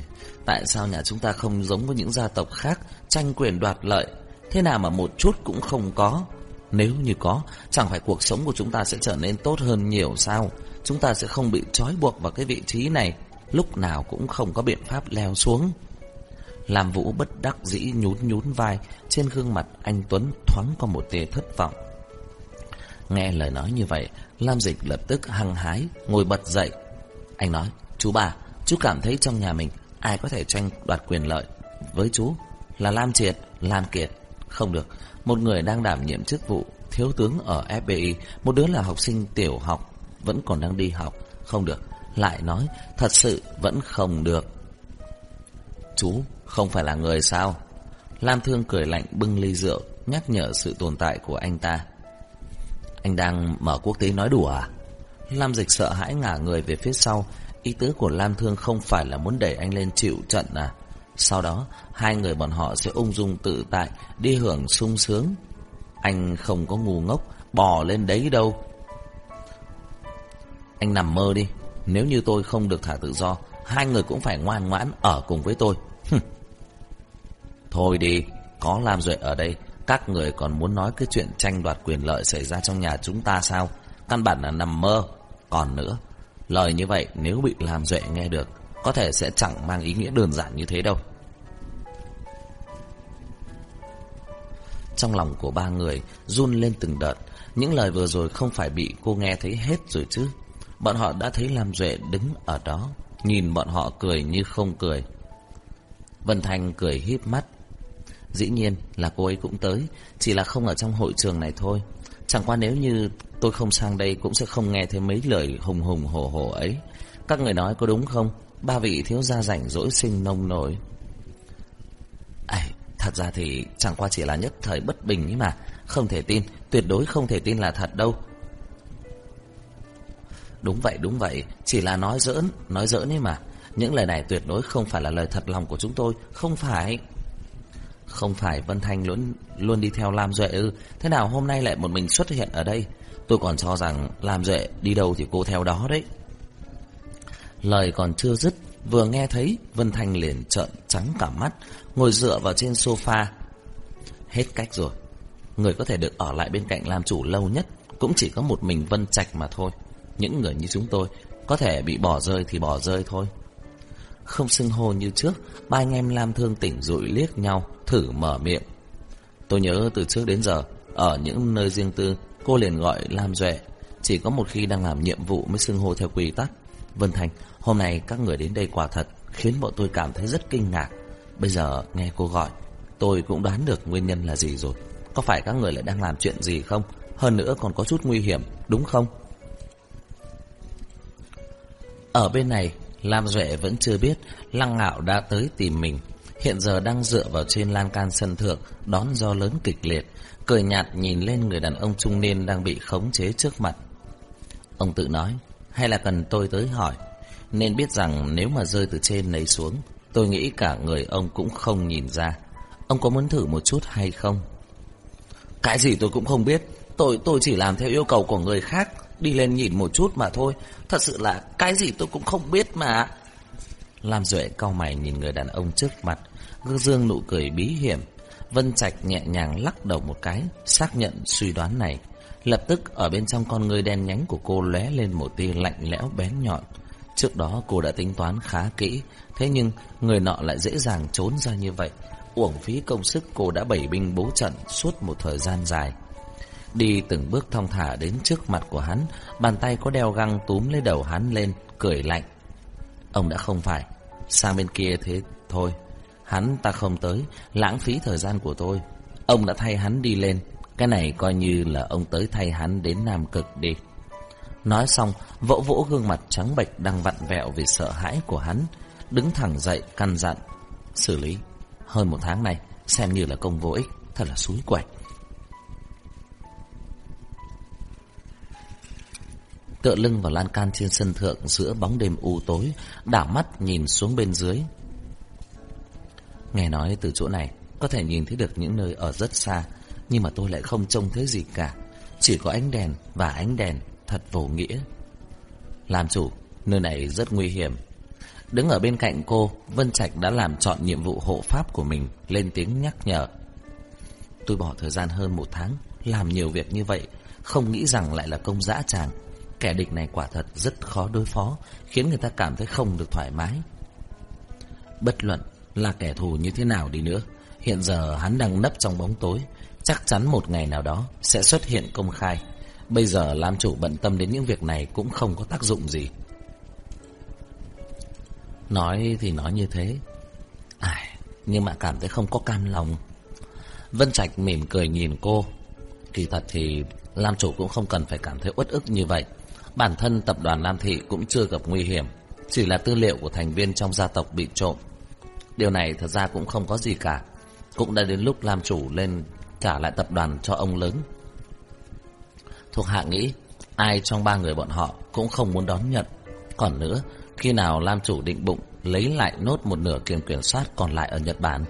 tại sao nhà chúng ta không giống với những gia tộc khác tranh quyền đoạt lợi? Thế nào mà một chút cũng không có? Nếu như có, chẳng phải cuộc sống của chúng ta sẽ trở nên tốt hơn nhiều sao? chúng ta sẽ không bị trói buộc vào cái vị trí này, lúc nào cũng không có biện pháp leo xuống. Làm Vũ bất đắc dĩ nhún nhún vai, trên gương mặt anh Tuấn thoáng có một tia thất vọng. Nghe lời nói như vậy, Lam Dịch lập tức hăng hái, ngồi bật dậy. Anh nói, chú bà, Chú cảm thấy trong nhà mình ai có thể tranh đoạt quyền lợi với chú là Lam Triệt, Lam Kiệt. Không được, một người đang đảm nhiệm chức vụ thiếu tướng ở FBI, một đứa là học sinh tiểu học, vẫn còn đang đi học. Không được, lại nói, thật sự vẫn không được. Chú không phải là người sao? Lam Thương cười lạnh bưng ly rượu, nhắc nhở sự tồn tại của anh ta. Anh đang mở quốc tế nói đùa à? Lam Dịch sợ hãi ngả người về phía sau, ý tứ của Lam Thương không phải là muốn đẩy anh lên chịu trận à? Sau đó, hai người bọn họ sẽ ung dung tự tại, đi hưởng sung sướng. Anh không có ngu ngốc, bò lên đấy đâu. Anh nằm mơ đi, nếu như tôi không được thả tự do, hai người cũng phải ngoan ngoãn ở cùng với tôi. Thôi đi, có Lam Duệ ở đây, các người còn muốn nói cái chuyện tranh đoạt quyền lợi xảy ra trong nhà chúng ta sao? Căn bản là nằm mơ. Còn nữa, lời như vậy nếu bị làm Duệ nghe được, có thể sẽ chẳng mang ý nghĩa đơn giản như thế đâu. Trong lòng của ba người run lên từng đợt, những lời vừa rồi không phải bị cô nghe thấy hết rồi chứ. Bọn họ đã thấy Lam Duệ đứng ở đó, nhìn bọn họ cười như không cười. Vân thành cười híp mắt. Dĩ nhiên là cô ấy cũng tới, chỉ là không ở trong hội trường này thôi. Chẳng qua nếu như tôi không sang đây cũng sẽ không nghe thấy mấy lời hùng hùng hổ hổ ấy. Các người nói có đúng không? Ba vị thiếu gia rảnh rỗi sinh nông nổi. Ây, thật ra thì chẳng qua chỉ là nhất thời bất bình ấy mà. Không thể tin, tuyệt đối không thể tin là thật đâu. Đúng vậy, đúng vậy, chỉ là nói giỡn, nói giỡn ấy mà. Những lời này tuyệt đối không phải là lời thật lòng của chúng tôi, không phải. Không phải Vân Thanh luôn luôn đi theo Lam Duệ ư? Thế nào hôm nay lại một mình xuất hiện ở đây? Tôi còn cho rằng Lam Duệ đi đâu thì cô theo đó đấy. Lời còn chưa dứt, vừa nghe thấy Vân Thanh liền trợn trắng cả mắt, ngồi dựa vào trên sofa. Hết cách rồi. Người có thể được ở lại bên cạnh làm chủ lâu nhất cũng chỉ có một mình Vân Trạch mà thôi. Những người như chúng tôi có thể bị bỏ rơi thì bỏ rơi thôi. Không xưng hô như trước, ba anh em Lam Thương tỉnh rụi liếc nhau, thử mở miệng. Tôi nhớ từ trước đến giờ, ở những nơi riêng tư, cô liền gọi Lam Duệ. Chỉ có một khi đang làm nhiệm vụ mới xưng hô theo quy tắc. Vân Thành, hôm nay các người đến đây quả thật khiến bọn tôi cảm thấy rất kinh ngạc. Bây giờ nghe cô gọi, tôi cũng đoán được nguyên nhân là gì rồi. Có phải các người lại đang làm chuyện gì không? Hơn nữa còn có chút nguy hiểm, đúng không? Ở bên này, Lam Duệ vẫn chưa biết Lăng Ngạo đã tới tìm mình. Hiện giờ đang dựa vào trên lan can sân thượng, đón gió lớn kịch liệt, cười nhạt nhìn lên người đàn ông trung niên đang bị khống chế trước mặt. Ông tự nói, hay là cần tôi tới hỏi, nên biết rằng nếu mà rơi từ trên này xuống, tôi nghĩ cả người ông cũng không nhìn ra. Ông có muốn thử một chút hay không? Cái gì tôi cũng không biết, tôi tôi chỉ làm theo yêu cầu của người khác, đi lên nhìn một chút mà thôi. Thật sự là cái gì tôi cũng không biết mà. Lam Duệ cau mày nhìn người đàn ông trước mặt, gương dương nụ cười bí hiểm. Vân Trạch nhẹ nhàng lắc đầu một cái, xác nhận suy đoán này. Lập tức ở bên trong con người đen nhánh của cô lóe lên một tia lạnh lẽo bén nhọn. Trước đó cô đã tính toán khá kỹ, thế nhưng người nọ lại dễ dàng trốn ra như vậy. Uổng phí công sức cô đã bảy binh bố trận suốt một thời gian dài. Đi từng bước thong thả đến trước mặt của hắn, bàn tay có đeo găng túm lấy đầu hắn lên, cười lạnh. Ông đã không phải, sang bên kia thế thôi. Hắn ta không tới, lãng phí thời gian của tôi. Ông đã thay hắn đi lên, cái này coi như là ông tới thay hắn đến Nam Cực đi. Nói xong, vỗ vỗ gương mặt trắng bệch đang vặn vẹo vì sợ hãi của hắn, đứng thẳng dậy căn dặn. Xử lý, hơn một tháng này, xem như là công vô ích, thật là suối quẩy. Tựa lưng vào lan can trên sân thượng giữa bóng đêm u tối, đảo mắt nhìn xuống bên dưới. Nghe nói từ chỗ này có thể nhìn thấy được những nơi ở rất xa, nhưng mà tôi lại không trông thấy gì cả. Chỉ có ánh đèn và ánh đèn thật vô nghĩa. Làm chủ, nơi này rất nguy hiểm. Đứng ở bên cạnh cô, Vân Trạch đã làm chọn nhiệm vụ hộ pháp của mình, lên tiếng nhắc nhở. Tôi bỏ thời gian hơn một tháng, làm nhiều việc như vậy, không nghĩ rằng lại là công dã tràng. Kẻ địch này quả thật rất khó đối phó, khiến người ta cảm thấy không được thoải mái. Bất luận là kẻ thù như thế nào đi nữa, hiện giờ hắn đang nấp trong bóng tối, chắc chắn một ngày nào đó sẽ xuất hiện công khai. Bây giờ làm chủ bận tâm đến những việc này cũng không có tác dụng gì. Nói thì nói như thế Ai, Nhưng mà cảm thấy không có cam lòng Vân Trạch mỉm cười nhìn cô Kỳ thật thì Lam chủ cũng không cần phải cảm thấy uất ức như vậy Bản thân tập đoàn Lam Thị cũng chưa gặp nguy hiểm, Chỉ là tư liệu của thành viên trong gia tộc bị trộm. Điều này thật ra cũng không có gì cả, Cũng đã đến lúc Lam chủ lên trả lại tập đoàn cho ông lớn. Thuộc hạ nghĩ, Ai trong ba người bọn họ cũng không muốn đón nhận. Còn nữa, Khi nào Lam chủ định bụng Lấy lại nốt một nửa quyền kiểm soát còn lại ở Nhật Bản?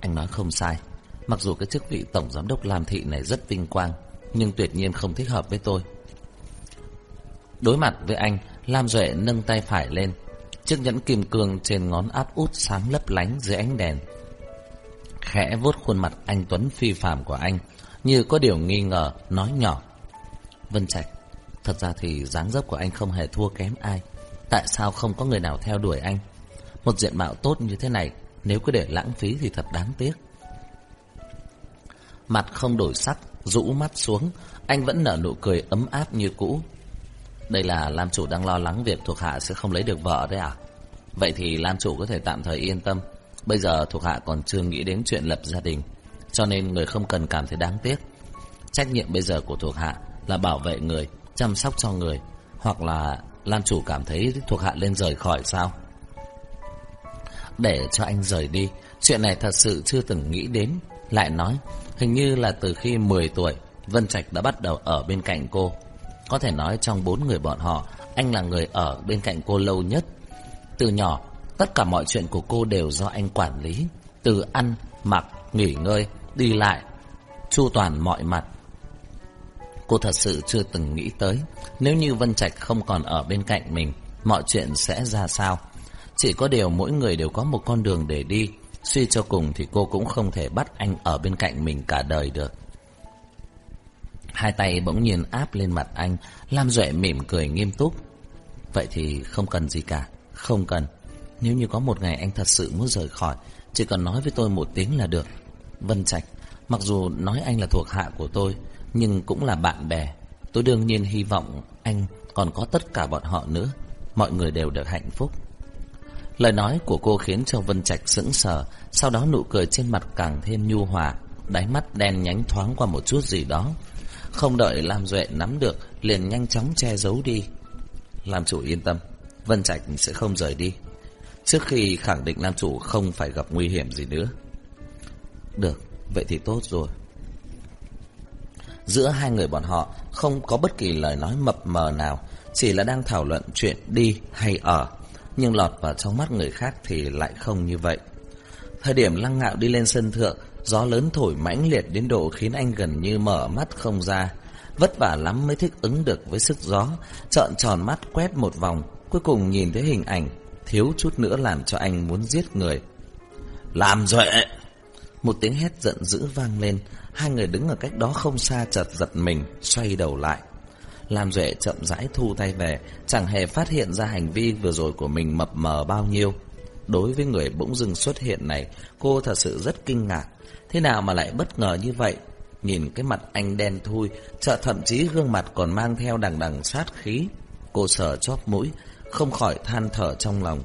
Anh nói không sai, Mặc dù cái chức vị Tổng Giám đốc Lam Thị này rất vinh quang, Nhưng tuyệt nhiên không thích hợp với tôi. Đối mặt với anh, Lam Duệ nâng tay phải lên. Chiếc nhẫn kim cương trên ngón áp út sáng lấp lánh dưới ánh đèn. Khẽ vuốt khuôn mặt anh Tuấn phi phàm của anh, Như có điều nghi ngờ, Nói nhỏ. Vân Trạch, Thật ra thì dáng dấp của anh không hề thua kém ai. Tại sao không có người nào theo đuổi anh? Một diện mạo tốt như thế này, Nếu cứ để lãng phí thì thật đáng tiếc. Mặt không đổi sắc, Rũ mắt xuống, Anh vẫn nở nụ cười ấm áp như cũ. Đây là Lam chủ đang lo lắng Việc thuộc hạ sẽ không lấy được vợ đấy à? Vậy thì Lam chủ có thể tạm thời yên tâm. Bây giờ thuộc hạ còn chưa nghĩ đến chuyện lập gia đình, Cho nên người không cần cảm thấy đáng tiếc. Trách nhiệm bây giờ của thuộc hạ Là bảo vệ người, Chăm sóc cho người, Hoặc là Lam chủ cảm thấy thuộc hạ lên rời khỏi sao? Để cho anh rời đi, Chuyện này thật sự chưa từng nghĩ đến. Lại nói, Hình như là từ khi 10 tuổi, Vân Trạch đã bắt đầu ở bên cạnh cô. Có thể nói trong bốn người bọn họ Anh là người ở bên cạnh cô lâu nhất. Từ nhỏ Tất cả mọi chuyện của cô đều do anh quản lý. Từ ăn, mặc, nghỉ ngơi, đi lại Chu toàn mọi mặt. Cô thật sự chưa từng nghĩ tới Nếu như Vân Trạch không còn ở bên cạnh mình Mọi chuyện sẽ ra sao? Chỉ có điều mỗi người đều có một con đường để đi Suy cho cùng thì cô cũng không thể bắt anh ở bên cạnh mình cả đời được. Hai tay bỗng nhiên áp lên mặt anh Lam Duệ mỉm cười nghiêm túc. Vậy thì không cần gì cả Không cần. Nếu như có một ngày anh thật sự muốn rời khỏi Chỉ cần nói với tôi một tiếng là được. Vân Trạch Mặc dù nói anh là thuộc hạ của tôi Nhưng cũng là bạn bè. Tôi đương nhiên hy vọng anh còn có tất cả bọn họ nữa. Mọi người đều được hạnh phúc. Lời nói của cô khiến cho Vân Trạch sững sờ, sau đó nụ cười trên mặt càng thêm nhu hòa, đáy mắt đen nhánh thoáng qua một chút gì đó. Không đợi Lam Duệ nắm được, liền nhanh chóng che giấu đi. Lam chủ yên tâm, Vân Trạch sẽ không rời đi. Trước khi khẳng định Lam chủ không phải gặp nguy hiểm gì nữa. Được, vậy thì tốt rồi. Giữa hai người bọn họ không có bất kỳ lời nói mập mờ nào, chỉ là đang thảo luận chuyện đi hay ở nhưng lọt vào trong mắt người khác thì lại không như vậy. Thời điểm lăng ngạo đi lên sân thượng, gió lớn thổi mãnh liệt đến độ khiến anh gần như mở mắt không ra. Vất vả lắm mới thích ứng được với sức gió, trợn tròn mắt quét một vòng, cuối cùng nhìn thấy hình ảnh, thiếu chút nữa làm cho anh muốn giết người. Làm duệ! Một tiếng hét giận dữ vang lên, hai người đứng ở cách đó không xa chợt giật mình, xoay đầu lại. làm Duệ chậm rãi thu tay về, chẳng hề phát hiện ra hành vi vừa rồi của mình mập mờ bao nhiêu. Đối với người bỗng dưng xuất hiện này, cô thật sự rất kinh ngạc. Thế nào mà lại bất ngờ như vậy? Nhìn cái mặt anh đen thui, chợ thậm chí gương mặt còn mang theo đằng đằng sát khí. Cô sờ chóp mũi, không khỏi than thở trong lòng.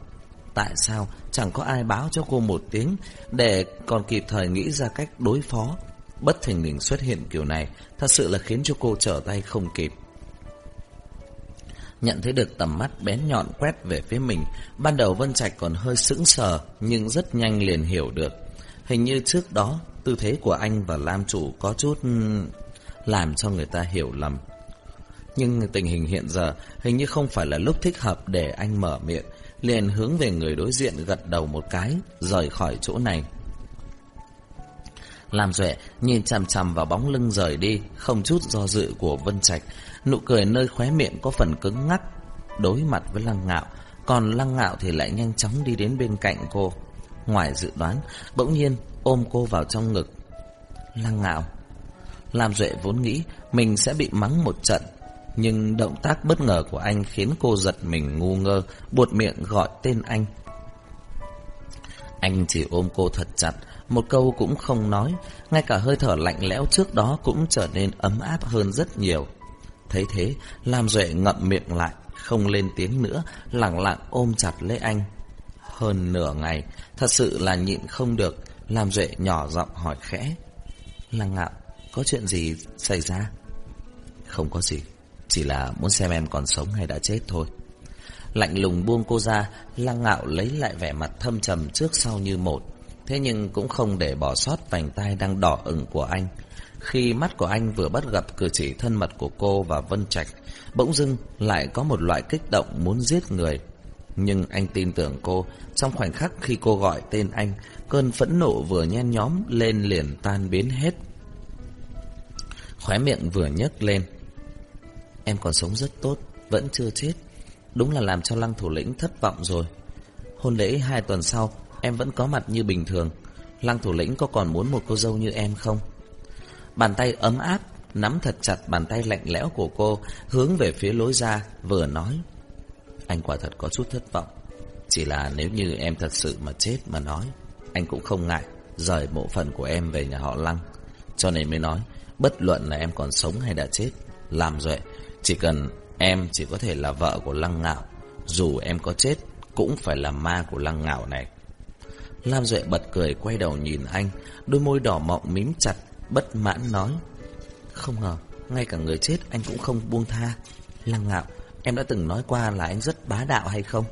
Tại sao chẳng có ai báo cho cô một tiếng để còn kịp thời nghĩ ra cách đối phó? Bất thình lình xuất hiện kiểu này thật sự là khiến cho cô trở tay không kịp. Nhận thấy được tầm mắt bén nhọn quét về phía mình Ban đầu Vân Trạch còn hơi sững sờ Nhưng rất nhanh liền hiểu được Hình như trước đó Tư thế của anh và Lam Chủ có chút ừ, Làm cho người ta hiểu lầm. Nhưng tình hình hiện giờ Hình như không phải là lúc thích hợp để anh mở miệng, Liền hướng về người đối diện gật đầu một cái, Rời khỏi chỗ này. Lam Duệ nhìn chằm chằm vào bóng lưng rời đi, Không chút do dự của Vân Trạch, Nụ cười nơi khóe miệng có phần cứng ngắc, Đối mặt với lăng ngạo, Còn lăng ngạo thì lại nhanh chóng đi đến bên cạnh cô. Ngoài dự đoán, Bỗng nhiên ôm cô vào trong ngực. Lăng ngạo Lam Duệ vốn nghĩ Mình sẽ bị mắng một trận Nhưng động tác bất ngờ của anh Khiến cô giật mình ngu ngơ Buột miệng gọi tên anh. Anh chỉ ôm cô thật chặt Một câu cũng không nói Ngay cả hơi thở lạnh lẽo trước đó Cũng trở nên ấm áp hơn rất nhiều. Thấy thế, Lam Duệ ngậm miệng lại, không lên tiếng nữa, lặng lặng ôm chặt lấy anh. Hơn nửa ngày, thật sự là nhịn không được, làm Duệ nhỏ giọng hỏi khẽ. Lăng ngạo, có chuyện gì xảy ra? Không có gì, chỉ là muốn xem em còn sống hay đã chết thôi. Lạnh lùng buông cô ra, lăng ngạo lấy lại vẻ mặt thâm trầm trước sau như một. Thế nhưng cũng không để bỏ sót vành tay đang đỏ ửng của anh. Khi mắt của anh vừa bắt gặp cử chỉ thân mật của cô và Vân Trạch, bỗng dưng lại có một loại kích động muốn giết người. Nhưng anh tin tưởng cô, trong khoảnh khắc khi cô gọi tên anh, cơn phẫn nộ vừa nhen nhóm lên liền tan biến hết. Khóe miệng vừa nhấc lên. Em còn sống rất tốt, vẫn chưa chết. Đúng là làm cho lăng thủ lĩnh thất vọng rồi. Hôn lễ hai tuần sau, em vẫn có mặt như bình thường. Lăng thủ lĩnh có còn muốn một cô dâu như em không? Bàn tay ấm áp, nắm thật chặt bàn tay lạnh lẽo của cô, hướng về phía lối ra, vừa nói. Anh quả thật có chút thất vọng. Chỉ là nếu như em thật sự mà chết mà nói, anh cũng không ngại rời bộ phận của em về nhà họ Lăng. Cho nên mới nói, bất luận là em còn sống hay đã chết, làm duệ chỉ cần em chỉ có thể là vợ của Lăng Ngạo, dù em có chết cũng phải là ma của Lăng Ngạo này. Lam Duệ bật cười quay đầu nhìn anh, đôi môi đỏ mọng mím chặt, bất mãn nói. Không ngờ, ngay cả người chết anh cũng không buông tha. Lăng Ngạo, em đã từng nói qua là anh rất bá đạo hay không?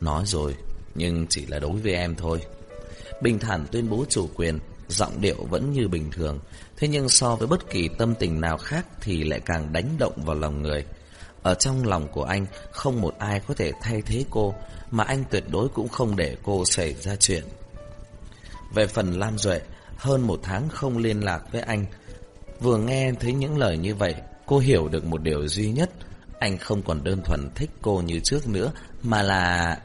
Nói rồi, nhưng chỉ là đối với em thôi. Bình thản tuyên bố chủ quyền, giọng điệu vẫn như bình thường, thế nhưng so với bất kỳ tâm tình nào khác thì lại càng đánh động vào lòng người. Ở trong lòng của anh, không một ai có thể thay thế cô, mà anh tuyệt đối cũng không để cô xảy ra chuyện. Về phần Lam Duệ, hơn một tháng không liên lạc với anh. Vừa nghe thấy những lời như vậy, cô hiểu được một điều duy nhất, anh không còn đơn thuần thích cô như trước nữa, mà là...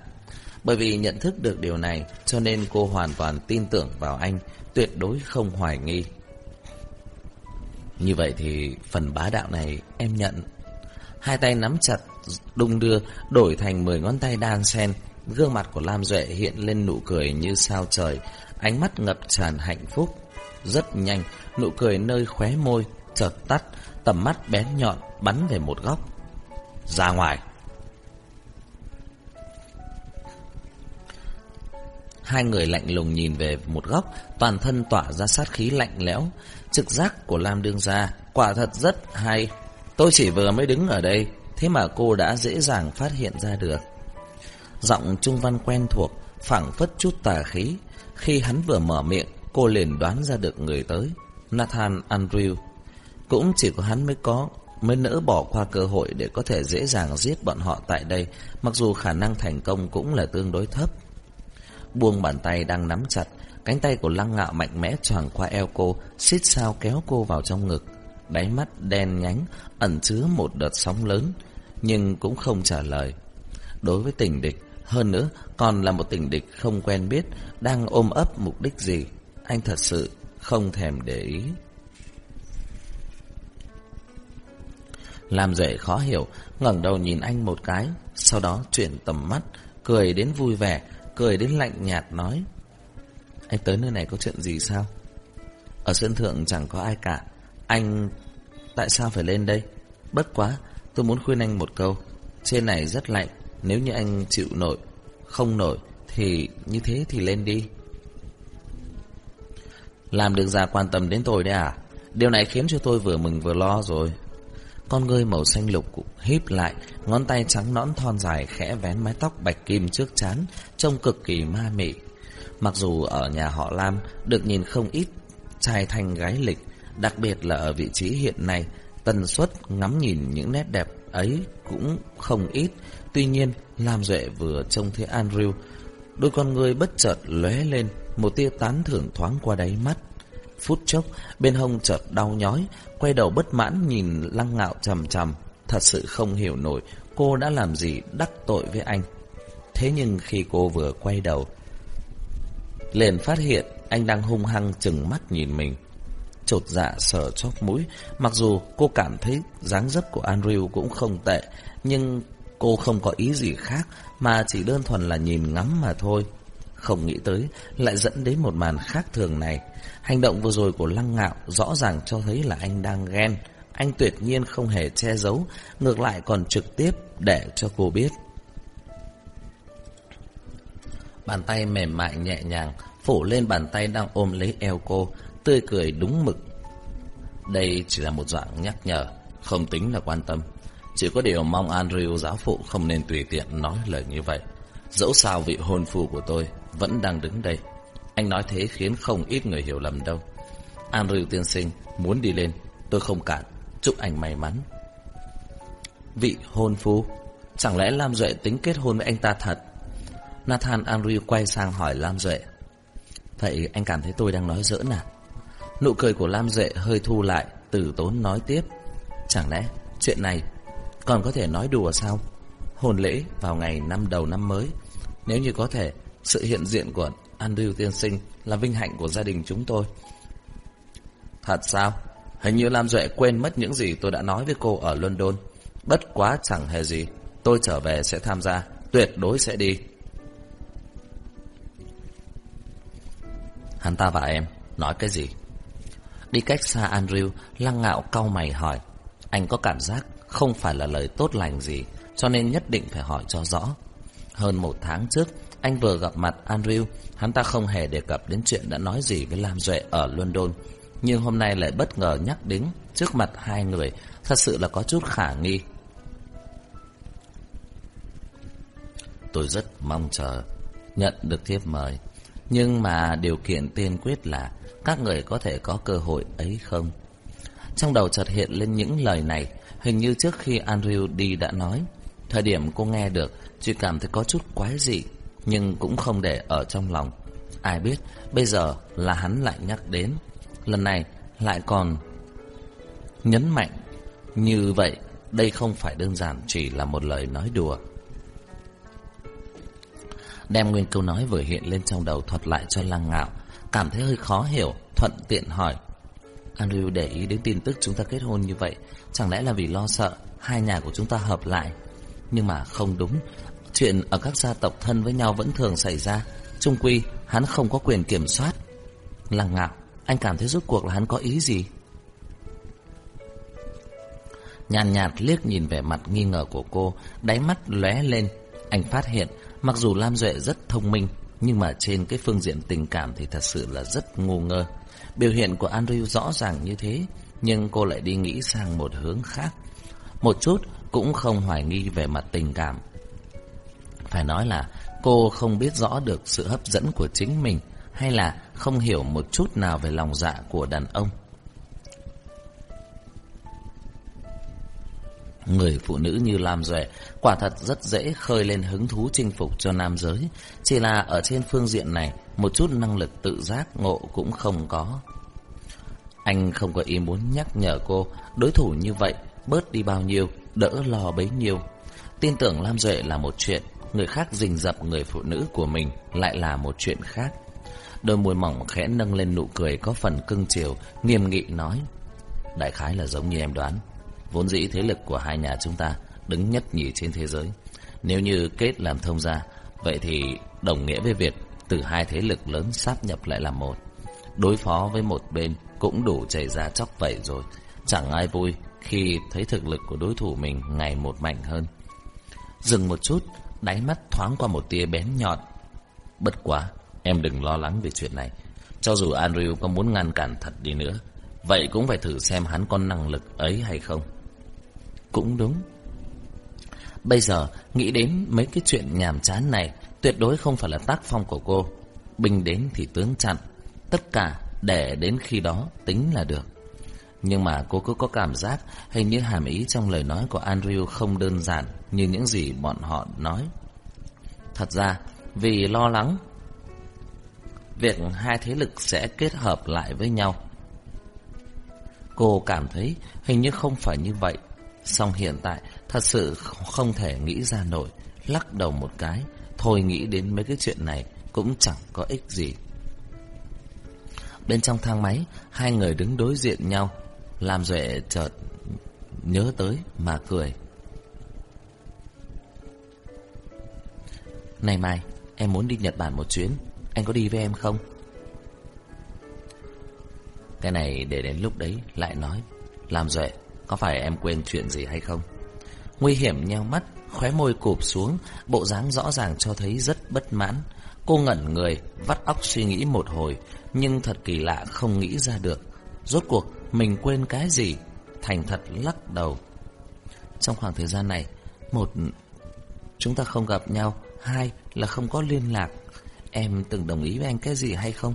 Bởi vì nhận thức được điều này, cho nên cô hoàn toàn tin tưởng vào anh, tuyệt đối không hoài nghi. Như vậy thì phần bá đạo này em nhận. Hai tay nắm chặt, đung đưa, đổi thành 10 ngón tay đan sen. Gương mặt của Lam Duệ hiện lên nụ cười như sao trời, ánh mắt ngập tràn hạnh phúc. Rất nhanh, nụ cười nơi khóe môi, chợt tắt, tầm mắt bén nhọn bắn về một góc. Ra ngoài! Hai người lạnh lùng nhìn về một góc, toàn thân tỏa ra sát khí lạnh lẽo. Trực giác của Lam Đương gia quả thật rất hay. Tôi chỉ vừa mới đứng ở đây, thế mà cô đã dễ dàng phát hiện ra được. Giọng trung văn quen thuộc, phảng phất chút tà khí. Khi hắn vừa mở miệng, cô liền đoán ra được người tới. Nathan Andrew. Cũng chỉ có hắn mới có mới nỡ bỏ qua cơ hội để có thể dễ dàng giết bọn họ tại đây, mặc dù khả năng thành công cũng là tương đối thấp. Buông bàn tay đang nắm chặt, cánh tay của lăng ngạo mạnh mẽ choàng qua eo cô, xít sao kéo cô vào trong ngực. Đáy mắt đen nhánh, ẩn chứa một đợt sóng lớn, nhưng cũng không trả lời. Đối với tình địch, hơn nữa còn là một tình địch không quen biết, đang ôm ấp mục đích gì, anh thật sự không thèm để ý. Làm dễ khó hiểu, ngẩng đầu nhìn anh một cái, sau đó chuyển tầm mắt, cười đến vui vẻ, cười đến lạnh nhạt nói. Anh tới nơi này có chuyện gì sao? Ở sân thượng chẳng có ai cả. Anh... Tại sao phải lên đây? Bất quá, tôi muốn khuyên anh một câu. Trên này rất lạnh, nếu như anh chịu nổi, không nổi, thì như thế thì lên đi. Làm được già quan tâm đến tôi đấy à? Điều này khiến cho tôi vừa mừng vừa lo rồi. Con ngươi màu xanh lục cũng híp lại, ngón tay trắng nõn thon dài khẽ vén mái tóc bạch kim trước chán, trông cực kỳ ma mị. Mặc dù ở nhà họ Lam được nhìn không ít trai thanh gái lịch, đặc biệt là ở vị trí hiện nay, tần suất ngắm nhìn những nét đẹp ấy cũng không ít. Tuy nhiên, Lam Duệ vừa trông thấy Andrew, đôi con người bất chợt lóe lên, một tia tán thưởng thoáng qua đáy mắt. Phút chốc, bên hông chợt đau nhói, quay đầu bất mãn nhìn lăng ngạo trầm trầm. Thật sự không hiểu nổi cô đã làm gì đắc tội với anh. Thế nhưng khi cô vừa quay đầu, liền phát hiện anh đang hung hăng chừng mắt nhìn mình. Chột dạ sờ chóp mũi, mặc dù cô cảm thấy dáng dấp của Andrew cũng không tệ, nhưng cô không có ý gì khác mà chỉ đơn thuần là nhìn ngắm mà thôi. Không nghĩ tới lại dẫn đến một màn khác thường này. Hành động vừa rồi của Lăng Ngạo rõ ràng cho thấy là anh đang ghen. anh tuyệt nhiên không hề che giấu, ngược lại còn trực tiếp để cho cô biết. Bàn tay mềm mại nhẹ nhàng phủ lên bàn tay đang ôm lấy eo cô, tươi cười đúng mực. Đây chỉ là một dạng nhắc nhở, không tính là quan tâm. Chỉ có điều mong Andrew giáo phụ không nên tùy tiện nói lời như vậy. Dẫu sao vị hôn phu của tôi vẫn đang đứng đây. Anh nói thế khiến không ít người hiểu lầm đâu. Andrew tiên sinh muốn đi lên, tôi không cản, chúc anh may mắn. Vị hôn phu, chẳng lẽ Lam Duệ tính kết hôn với anh ta thật? Nathan Andrew quay sang hỏi Lam Duệ. Vậy anh cảm thấy tôi đang nói giỡn à? Nụ cười của Lam Duệ hơi thu lại, tử tốn nói tiếp. Chẳng lẽ chuyện này còn có thể nói đùa sao? Hôn lễ vào ngày năm đầu năm mới. Nếu như có thể, sự hiện diện của Andrew tiên sinh là vinh hạnh của gia đình chúng tôi. Thật sao? Hình như Lam Duệ quên mất những gì tôi đã nói với cô ở London. Bất quá chẳng hề gì. Tôi trở về sẽ tham gia, tuyệt đối sẽ đi. Hắn ta và em nói cái gì? Đi cách xa Andrew, lăng ngạo cau mày hỏi. Anh có cảm giác không phải là lời tốt lành gì, cho nên nhất định phải hỏi cho rõ. Hơn một tháng trước, anh vừa gặp mặt Andrew, hắn ta không hề đề cập đến chuyện đã nói gì với Lam Duệ ở London. Nhưng hôm nay lại bất ngờ nhắc đến trước mặt hai người, thật sự là có chút khả nghi. Tôi rất mong chờ nhận được thiếp mời. Nhưng mà điều kiện tiên quyết là các người có thể có cơ hội ấy không? Trong đầu chợt hiện lên những lời này, hình như trước khi Andrew đi đã nói. Thời điểm cô nghe được, chỉ cảm thấy có chút quái dị, nhưng cũng không để ở trong lòng. Ai biết, bây giờ là hắn lại nhắc đến. Lần này lại còn nhấn mạnh. Như vậy, đây không phải đơn giản chỉ là một lời nói đùa. Đem nguyên câu nói vừa hiện lên trong đầu thuật lại cho lăng ngạo Cảm thấy hơi khó hiểu Thuận tiện hỏi Andrew để ý đến tin tức chúng ta kết hôn như vậy Chẳng lẽ là vì lo sợ Hai nhà của chúng ta hợp lại Nhưng mà không đúng Chuyện ở các gia tộc thân với nhau vẫn thường xảy ra Trung quy hắn không có quyền kiểm soát Lăng ngạo Anh cảm thấy rốt cuộc là hắn có ý gì Nhàn nhạt liếc nhìn vẻ mặt nghi ngờ của cô Đáy mắt lóe lên Anh phát hiện Mặc dù Lam Duệ rất thông minh, nhưng mà trên cái phương diện tình cảm thì thật sự là rất ngu ngơ. Biểu hiện của Andrew rõ ràng như thế, nhưng cô lại đi nghĩ sang một hướng khác. Một chút cũng không hoài nghi về mặt tình cảm. Phải nói là cô không biết rõ được sự hấp dẫn của chính mình hay là không hiểu một chút nào về lòng dạ của đàn ông. Người phụ nữ như Lam Duệ quả thật rất dễ khơi lên hứng thú chinh phục cho nam giới. Chỉ là ở trên phương diện này, một chút năng lực tự giác ngộ cũng không có. Anh không có ý muốn nhắc nhở cô, đối thủ như vậy, bớt đi bao nhiêu, đỡ lo bấy nhiêu. Tin tưởng Lam Duệ là một chuyện, người khác rình rập người phụ nữ của mình lại là một chuyện khác. Đôi môi mỏng khẽ nâng lên nụ cười có phần cưng chiều, nghiêm nghị nói. Đại khái là giống như em đoán. Vốn dĩ thế lực của hai nhà chúng ta đứng nhất nhì trên thế giới. Nếu như kết làm thông gia, vậy thì đồng nghĩa với việc từ hai thế lực lớn sáp nhập lại làm một. Đối phó với một bên cũng đủ chảy ra chóc vậy rồi. Chẳng ai vui khi thấy thực lực của đối thủ mình ngày một mạnh hơn. Dừng một chút, đáy mắt thoáng qua một tia bén nhọn. Bất quá, em đừng lo lắng về chuyện này. Cho dù Andrew có muốn ngăn cản thật đi nữa, vậy cũng phải thử xem hắn có năng lực ấy hay không. Cũng đúng. Bây giờ, nghĩ đến mấy cái chuyện nhàm chán này, tuyệt đối không phải là tác phong của cô. Binh đến thì tướng chặn, tất cả để đến khi đó tính là được. Nhưng mà cô cứ có cảm giác hình như hàm ý trong lời nói của Andrew không đơn giản như những gì bọn họ nói. Thật ra, vì lo lắng việc hai thế lực sẽ kết hợp lại với nhau. Cô cảm thấy hình như không phải như vậy. Song hiện tại thật sự không thể nghĩ ra nổi, lắc đầu một cái, thôi nghĩ đến mấy cái chuyện này cũng chẳng có ích gì. Bên trong thang máy, hai người đứng đối diện nhau, làm Duệ chợt nhớ tới mà cười. Này Mai, em muốn đi Nhật Bản một chuyến, anh có đi với em không? Cái này để đến lúc đấy lại nói. Làm Duệ, Có phải em quên chuyện gì hay không Nguy hiểm nheo mắt Khóe môi cụp xuống Bộ dáng rõ ràng cho thấy rất bất mãn Cô ngẩn người Vắt óc suy nghĩ một hồi Nhưng thật kỳ lạ không nghĩ ra được Rốt cuộc mình quên cái gì? Thành thật lắc đầu. Trong khoảng thời gian này, Một, Chúng ta không gặp nhau. Hai là không có liên lạc. Em từng đồng ý với anh cái gì hay không?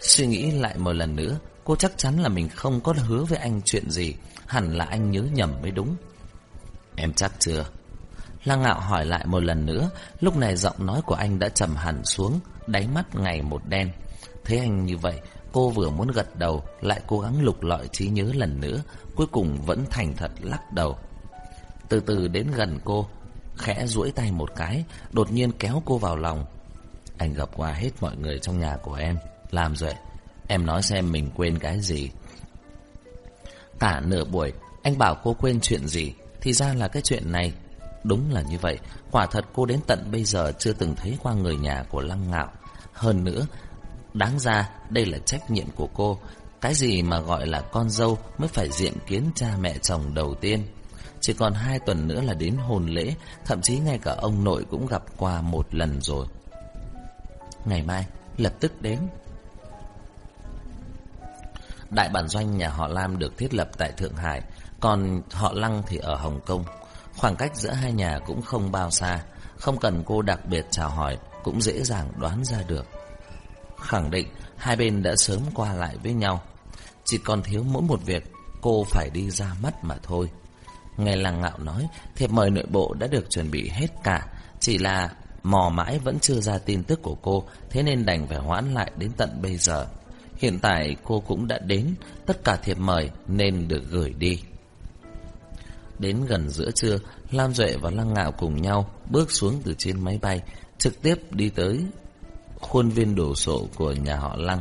Suy nghĩ lại một lần nữa, Cô chắc chắn là mình không có hứa với anh chuyện gì. Hẳn là anh nhớ nhầm mới đúng. Em chắc chưa? Lăng ngạo hỏi lại một lần nữa, Lúc này giọng nói của anh đã trầm hẳn xuống, Đáy mắt ngày một đen. Thấy anh như vậy Cô vừa muốn gật đầu, Lại cố gắng lục lọi trí nhớ lần nữa, Cuối cùng vẫn thành thật lắc đầu. Từ từ đến gần cô, Khẽ duỗi tay một cái, Đột nhiên kéo cô vào lòng. Anh gặp qua hết mọi người trong nhà của em. Làm rồi, Em nói xem mình quên cái gì. Cả nửa buổi, Anh bảo cô quên chuyện gì, Thì ra là cái chuyện này. Đúng là như vậy, Quả thật cô đến tận bây giờ Chưa từng thấy qua người nhà của Lăng Ngạo. Hơn nữa Đáng ra, đây là trách nhiệm của cô. Cái gì mà gọi là con dâu Mới phải diện kiến cha mẹ chồng đầu tiên? Chỉ còn hai tuần nữa là đến hôn lễ, Thậm chí ngay cả ông nội cũng gặp qua một lần rồi. Ngày mai, lập tức đến. Đại bản doanh nhà họ Lam được thiết lập tại Thượng Hải, Còn họ Lăng thì ở Hồng Kông. Khoảng cách giữa hai nhà cũng không bao xa, Không cần cô đặc biệt chào hỏi, Cũng dễ dàng đoán ra được. Khẳng định hai bên đã sớm qua lại với nhau. Chỉ còn thiếu mỗi một việc, Cô phải đi ra mắt mà thôi. Nghe làng ngạo nói, Thiệp mời nội bộ đã được chuẩn bị hết cả. Chỉ là mò mãi vẫn chưa ra tin tức của cô, Thế nên đành phải hoãn lại đến tận bây giờ. Hiện tại cô cũng đã đến, Tất cả thiệp mời nên được gửi đi. Đến gần giữa trưa, Lam Duệ và Lăng Ngạo cùng nhau Bước xuống từ trên máy bay, Trực tiếp đi tới Khuôn viên đồ sộ của nhà họ Lăng.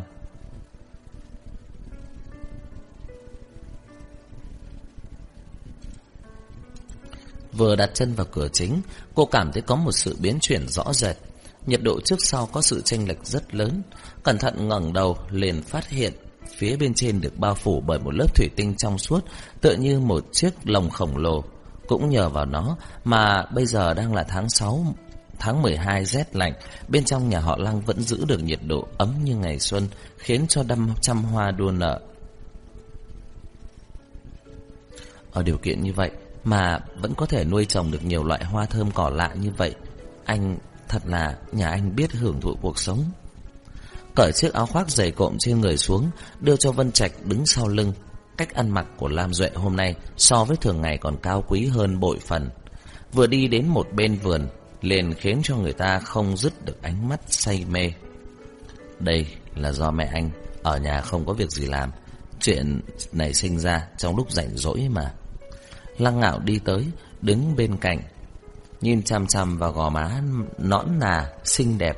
Vừa đặt chân vào cửa chính, Cô cảm thấy có một sự biến chuyển rõ rệt. Nhiệt độ trước sau có sự chênh lệch rất lớn. Cẩn thận ngẩng đầu liền phát hiện Phía bên trên được bao phủ bởi một lớp thủy tinh trong suốt, Tựa như một chiếc lồng khổng lồ. Cũng nhờ vào nó mà bây giờ đang là tháng 6 Tháng 12 rét lạnh, Bên trong nhà họ Lăng vẫn giữ được nhiệt độ ấm như ngày xuân, Khiến cho đâm trăm hoa đua nở Ở điều kiện như vậy Mà vẫn có thể nuôi trồng được nhiều loại hoa thơm cỏ lạ như vậy, Anh thật là nhà anh biết hưởng thụ cuộc sống. Cởi chiếc áo khoác dày cộm trên người xuống, Đưa cho Vân Trạch đứng sau lưng. Cách ăn mặc của Lam Duệ hôm nay So với thường ngày còn cao quý hơn bội phần. Vừa đi đến một bên vườn liền khiến cho người ta không dứt được ánh mắt say mê Đây là do mẹ anh Ở nhà không có việc gì làm Chuyện này sinh ra trong lúc rảnh rỗi mà Lăng ngạo đi tới Đứng bên cạnh Nhìn chăm chăm vào gò má nõn nà Xinh đẹp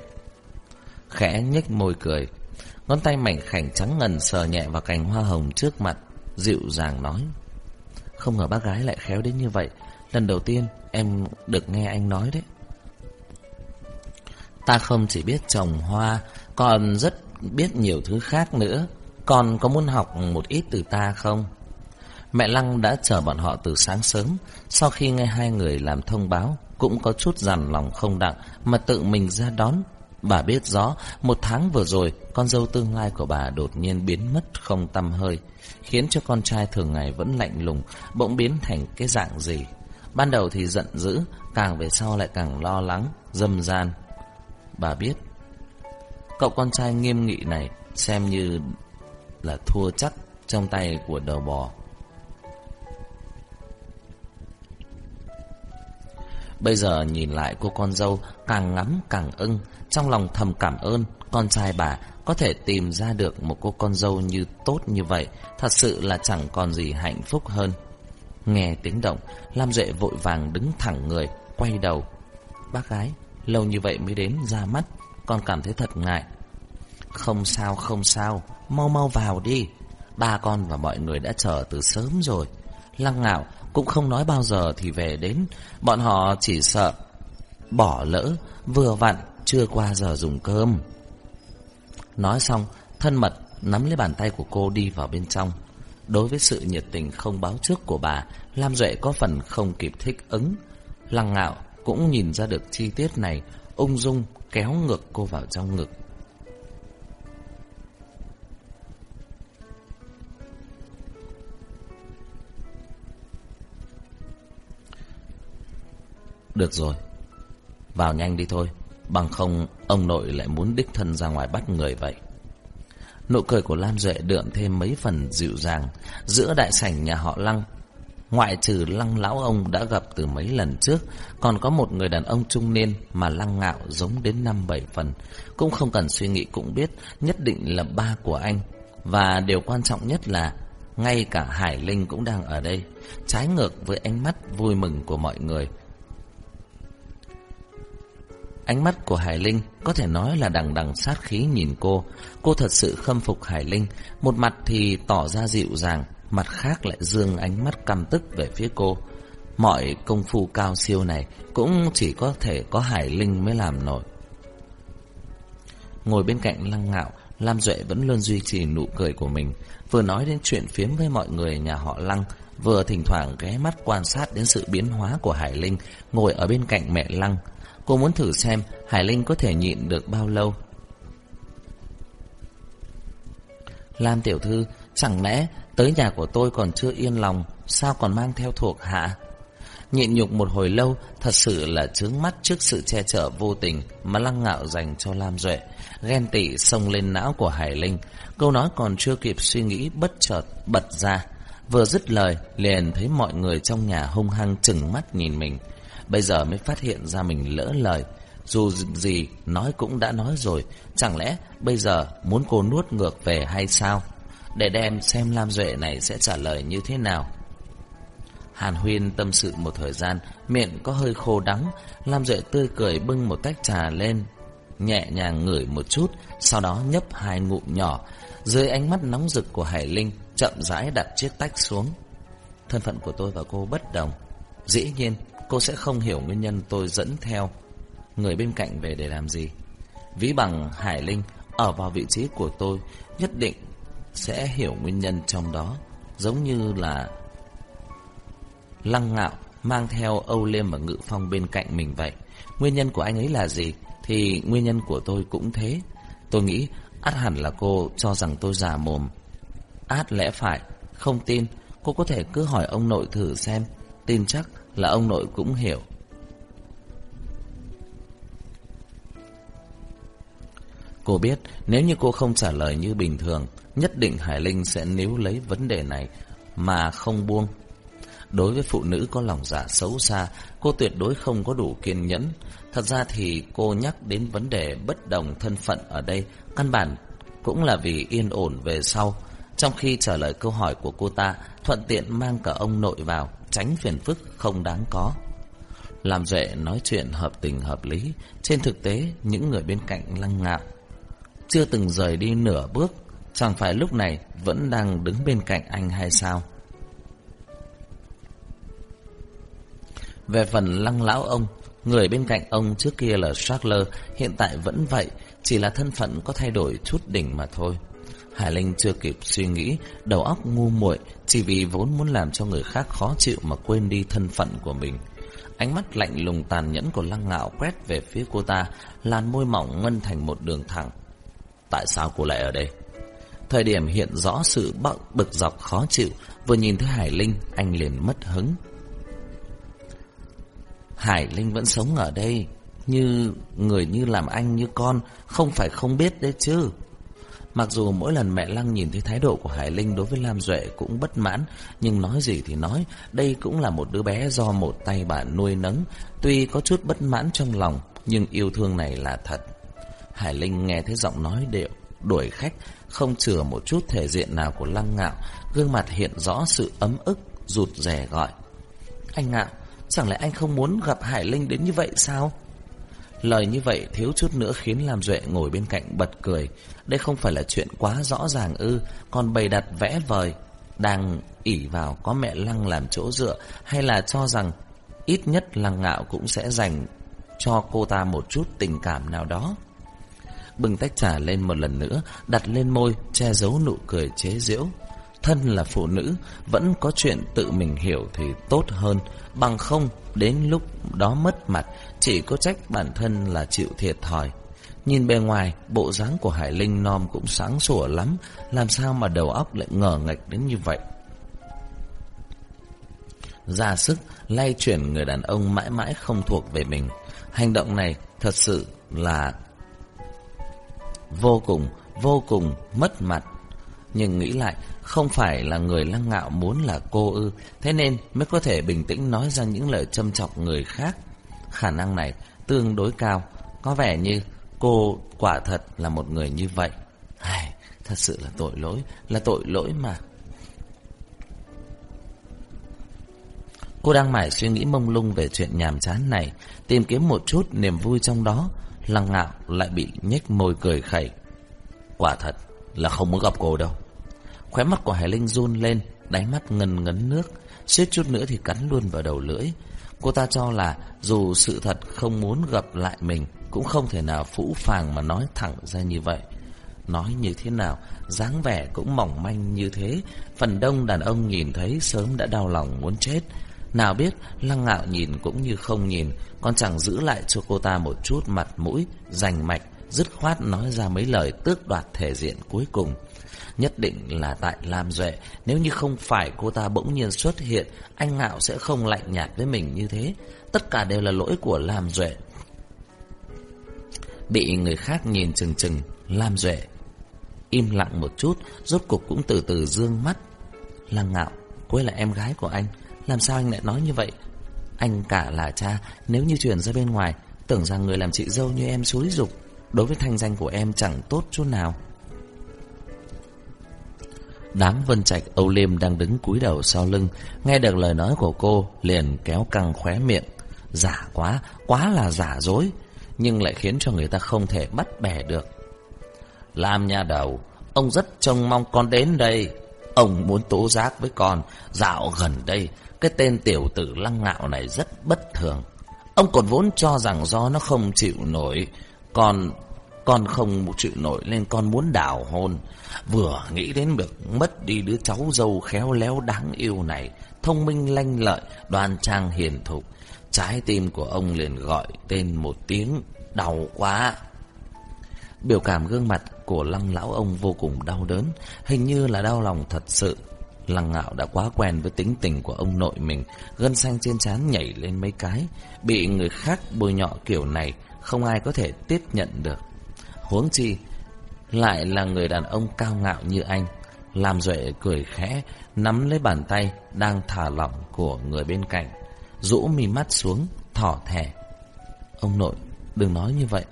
khẽ nhếch môi cười. Ngón tay mảnh khảnh trắng ngần sờ nhẹ vào cành hoa hồng trước mặt, dịu dàng nói. Không ngờ bác gái lại khéo đến như vậy. Lần đầu tiên em được nghe anh nói đấy. Ta không chỉ biết trồng hoa, còn rất biết nhiều thứ khác nữa. con có muốn học một ít từ ta không? Mẹ Lăng đã chờ bọn họ từ sáng sớm. Sau khi nghe hai người làm thông báo, cũng có chút dằn lòng không đặng mà tự mình ra đón Bà biết rõ, một tháng vừa rồi, con dâu tương lai của bà đột nhiên biến mất không tâm hơi, khiến cho con trai thường ngày vẫn lạnh lùng, bỗng biến thành cái dạng gì. Ban đầu thì giận dữ, càng về sau lại càng lo lắng, dâm gian. Bà biết, cậu con trai nghiêm nghị này xem như là thua chắc trong tay của đầu bò. Bây giờ nhìn lại cô con dâu càng ngắm càng ưng, trong lòng thầm cảm ơn con trai bà có thể tìm ra được một cô con dâu như tốt như vậy, thật sự là chẳng còn gì hạnh phúc hơn. Nghe tiếng động, Lam Duệ vội vàng đứng thẳng người, quay đầu. Bác gái, lâu như vậy mới đến ra mắt, con cảm thấy thật ngại. Không sao, không sao, mau mau vào đi. Ba con và mọi người đã chờ từ sớm rồi. Lăng ngạo cũng không nói bao giờ thì về đến, bọn họ chỉ sợ bỏ lỡ, vừa vặn chưa qua giờ dùng cơm. Nói xong, thân mật nắm lấy bàn tay của cô đi vào bên trong. Đối với sự nhiệt tình không báo trước của bà, Lam Duệ có phần không kịp thích ứng. Lăng ngạo cũng nhìn ra được chi tiết này, ung dung kéo ngược cô vào trong ngực. Được rồi, vào nhanh đi thôi, bằng không ông nội lại muốn đích thân ra ngoài bắt người vậy. Nụ cười của Lam Duệ đượm thêm mấy phần dịu dàng Giữa đại sảnh nhà họ Lăng Ngoại trừ Lăng lão ông đã gặp từ mấy lần trước Còn có một người đàn ông trung niên Mà Lăng ngạo giống đến năm bảy phần. Cũng không cần suy nghĩ cũng biết Nhất định là ba của anh. Và điều quan trọng nhất là Ngay cả Hải Linh cũng đang ở đây Trái ngược với ánh mắt vui mừng của mọi người. Ánh mắt của Hải Linh có thể nói là đằng đằng sát khí nhìn cô. Cô thật sự khâm phục Hải Linh, một mặt thì tỏ ra dịu dàng, mặt khác lại dương ánh mắt căm tức về phía cô. Mọi công phu cao siêu này cũng chỉ có thể có Hải Linh mới làm nổi. Ngồi bên cạnh Lăng Ngạo, Lam Duệ vẫn luôn duy trì nụ cười của mình, vừa nói đến chuyện phiếm với mọi người nhà họ Lăng, vừa thỉnh thoảng ghé mắt quan sát đến sự biến hóa của Hải Linh ngồi ở bên cạnh mẹ Lăng. Cô muốn thử xem Hải Linh có thể nhịn được bao lâu Lam tiểu thư Chẳng lẽ tới nhà của tôi còn chưa yên lòng, Sao còn mang theo thuộc hạ? Nhịn nhục một hồi lâu, Thật sự là trướng mắt trước sự che chở vô tình Mà lăng ngạo dành cho Lam Duệ. Ghen tị xông lên não của Hải Linh. Câu nói còn chưa kịp suy nghĩ, Bất chợt bật ra. Vừa dứt lời, liền thấy mọi người trong nhà hung hăng chừng mắt nhìn mình. Bây giờ mới phát hiện ra mình lỡ lời. Dù gì, nói cũng đã nói rồi. Chẳng lẽ bây giờ muốn cô nuốt ngược về hay sao? Để đem xem Lam Duệ này sẽ trả lời như thế nào. Hàn Huyên tâm sự một thời gian, Miệng có hơi khô đắng. Lam Duệ tươi cười bưng một tách trà lên, Nhẹ nhàng ngửi một chút, Sau đó nhấp hai ngụm nhỏ. Dưới ánh mắt nóng rực của Hải Linh, Chậm rãi đặt chiếc tách xuống. Thân phận của tôi và cô bất đồng. Dĩ nhiên, cô sẽ không hiểu nguyên nhân tôi dẫn theo người bên cạnh về để làm gì. Ví bằng Hải Linh, ở vào vị trí của tôi, nhất định sẽ hiểu nguyên nhân trong đó. Giống như là Lăng Ngạo mang theo Âu Liêm và Ngự Phong bên cạnh mình vậy. Nguyên nhân của anh ấy là gì? Thì nguyên nhân của tôi cũng thế. Tôi nghĩ át hẳn là cô cho rằng tôi già mồm. Át lẽ phải, không tin, cô có thể cứ hỏi ông nội thử xem. Tin chắc là ông nội cũng hiểu. Cô biết nếu như cô không trả lời như bình thường, nhất định Hải Linh sẽ níu lấy vấn đề này mà không buông. Đối với phụ nữ có lòng dạ xấu xa, cô tuyệt đối không có đủ kiên nhẫn. Thật ra thì cô nhắc đến vấn đề bất đồng thân phận ở đây, căn bản cũng là vì yên ổn về sau. Trong khi trả lời câu hỏi của cô ta, thuận tiện mang cả ông nội vào, tránh phiền phức không đáng có. Làm Duệ nói chuyện hợp tình hợp lý, trên thực tế những người bên cạnh lăng ngạo. Chưa từng rời đi nửa bước, chẳng phải lúc này vẫn đang đứng bên cạnh anh hay sao? Về phần lăng lão ông, người bên cạnh ông trước kia là Charles, hiện tại vẫn vậy, chỉ là thân phận có thay đổi chút đỉnh mà thôi. Hải Linh chưa kịp suy nghĩ, đầu óc ngu muội, chỉ vì vốn muốn làm cho người khác khó chịu mà quên đi thân phận của mình. Ánh mắt lạnh lùng tàn nhẫn của Lăng Ngạo quét về phía cô ta, làn môi mỏng ngân thành một đường thẳng. Tại sao cô lại ở đây? Thời điểm hiện rõ sự bậc bực dọc khó chịu, vừa nhìn thấy Hải Linh, anh liền mất hứng. Hải Linh vẫn sống ở đây, như người như làm anh như con, không phải không biết đấy chứ. Mặc dù mỗi lần mẹ Lăng nhìn thấy thái độ của Hải Linh đối với Lam Duệ cũng bất mãn, nhưng nói gì thì nói, đây cũng là một đứa bé do một tay bà nuôi nấng, tuy có chút bất mãn trong lòng, nhưng yêu thương này là thật. Hải Linh nghe thấy giọng nói điệu, đuổi khách, không chừa một chút thể diện nào của Lăng Ngạo, gương mặt hiện rõ sự ấm ức, rụt rè gọi. Anh Ngạo, chẳng lẽ anh không muốn gặp Hải Linh đến như vậy sao? Lời như vậy thiếu chút nữa khiến Lam Duệ ngồi bên cạnh bật cười. Đây không phải là chuyện quá rõ ràng ư, còn bày đặt vẽ vời. Đang ỉ vào có mẹ Lăng làm chỗ dựa hay là cho rằng ít nhất Lăng Ngạo cũng sẽ dành cho cô ta một chút tình cảm nào đó. Bừng tách trà lên một lần nữa, đặt lên môi, che giấu nụ cười chế giễu. Thân là phụ nữ Vẫn có chuyện tự mình hiểu thì tốt hơn Bằng không đến lúc đó mất mặt Chỉ có trách bản thân là chịu thiệt thòi Nhìn bề ngoài Bộ dáng của Hải Linh non cũng sáng sủa lắm Làm sao mà đầu óc lại ngờ ngạch đến như vậy ra sức lay chuyển người đàn ông mãi mãi không thuộc về mình. Hành động này thật sự là vô cùng, vô cùng mất mặt. Nhưng nghĩ lại, không phải là người lăng ngạo muốn là cô ư, thế nên mới có thể bình tĩnh nói ra những lời châm chọc người khác. Khả năng này tương đối cao, có vẻ như cô quả thật là một người như vậy. Ai, thật sự là tội lỗi, là tội lỗi mà. Cô đang mải suy nghĩ mông lung về chuyện nhàm chán này, tìm kiếm một chút niềm vui trong đó. Lăng ngạo lại bị nhếch môi cười khẩy. Quả thật là không muốn gặp cô đâu. Khóe mắt của Hải Linh run lên, đáy mắt ngần ngấn nước, Xếp chút nữa thì cắn luôn vào đầu lưỡi. Cô ta cho là dù sự thật không muốn gặp lại mình, cũng không thể nào phũ phàng mà nói thẳng ra như vậy. Nói như thế nào, dáng vẻ cũng mỏng manh như thế, phần đông đàn ông nhìn thấy sớm đã đau lòng muốn chết. Nào biết, lăng ngạo nhìn cũng như không nhìn, Còn chẳng giữ lại cho cô ta một chút mặt mũi, Rành mạch, Dứt khoát nói ra mấy lời tước đoạt thể diện cuối cùng. Nhất định là tại Lam Duệ, Nếu như không phải cô ta bỗng nhiên xuất hiện, Anh Ngạo sẽ không lạnh nhạt với mình như thế. Tất cả đều là lỗi của Lam Duệ. Bị người khác nhìn chừng chừng, Lam Duệ Im lặng một chút, Rốt cục cũng từ từ dương mắt. Lăng Ngạo, Quê là em gái của anh làm sao anh lại nói như vậy? Anh cả là cha Nếu như chuyển ra bên ngoài Tưởng rằng người làm chị dâu như em xúi dục Đối với thanh danh của em chẳng tốt chút nào. Đám Vân Trạch Âu Liêm đang đứng cúi đầu sau lưng Nghe được lời nói của cô Liền kéo căng khóe miệng. Giả quá, quá là giả dối Nhưng lại khiến cho người ta không thể bắt bẻ được. Làm nhà đầu Ông rất trông mong con đến đây. Ông muốn tố giác với con Dạo gần đây cái tên tiểu tử lăng ngạo này rất bất thường. Ông còn vốn cho rằng do nó không chịu nổi, còn con không chịu nổi nên con muốn đảo hôn. Vừa nghĩ đến việc mất đi đứa cháu dâu khéo léo đáng yêu này, thông minh lanh lợi, đoan trang hiền thục. Trái tim của ông liền gọi tên một tiếng, đau quá. Biểu cảm gương mặt của lăng lão ông vô cùng đau đớn, hình như là đau lòng thật sự. Lăng ngạo đã quá quen với tính tình của ông nội mình, gân xanh trên trán nhảy lên mấy cái, bị người khác bôi nhọ kiểu này, không ai có thể tiếp nhận được. Huống chi, lại là người đàn ông cao ngạo như anh. Làm Duệ cười khẽ, nắm lấy bàn tay đang thả lỏng của người bên cạnh, rũ mi mắt xuống, thỏ thẻ. Ông nội, đừng nói như vậy.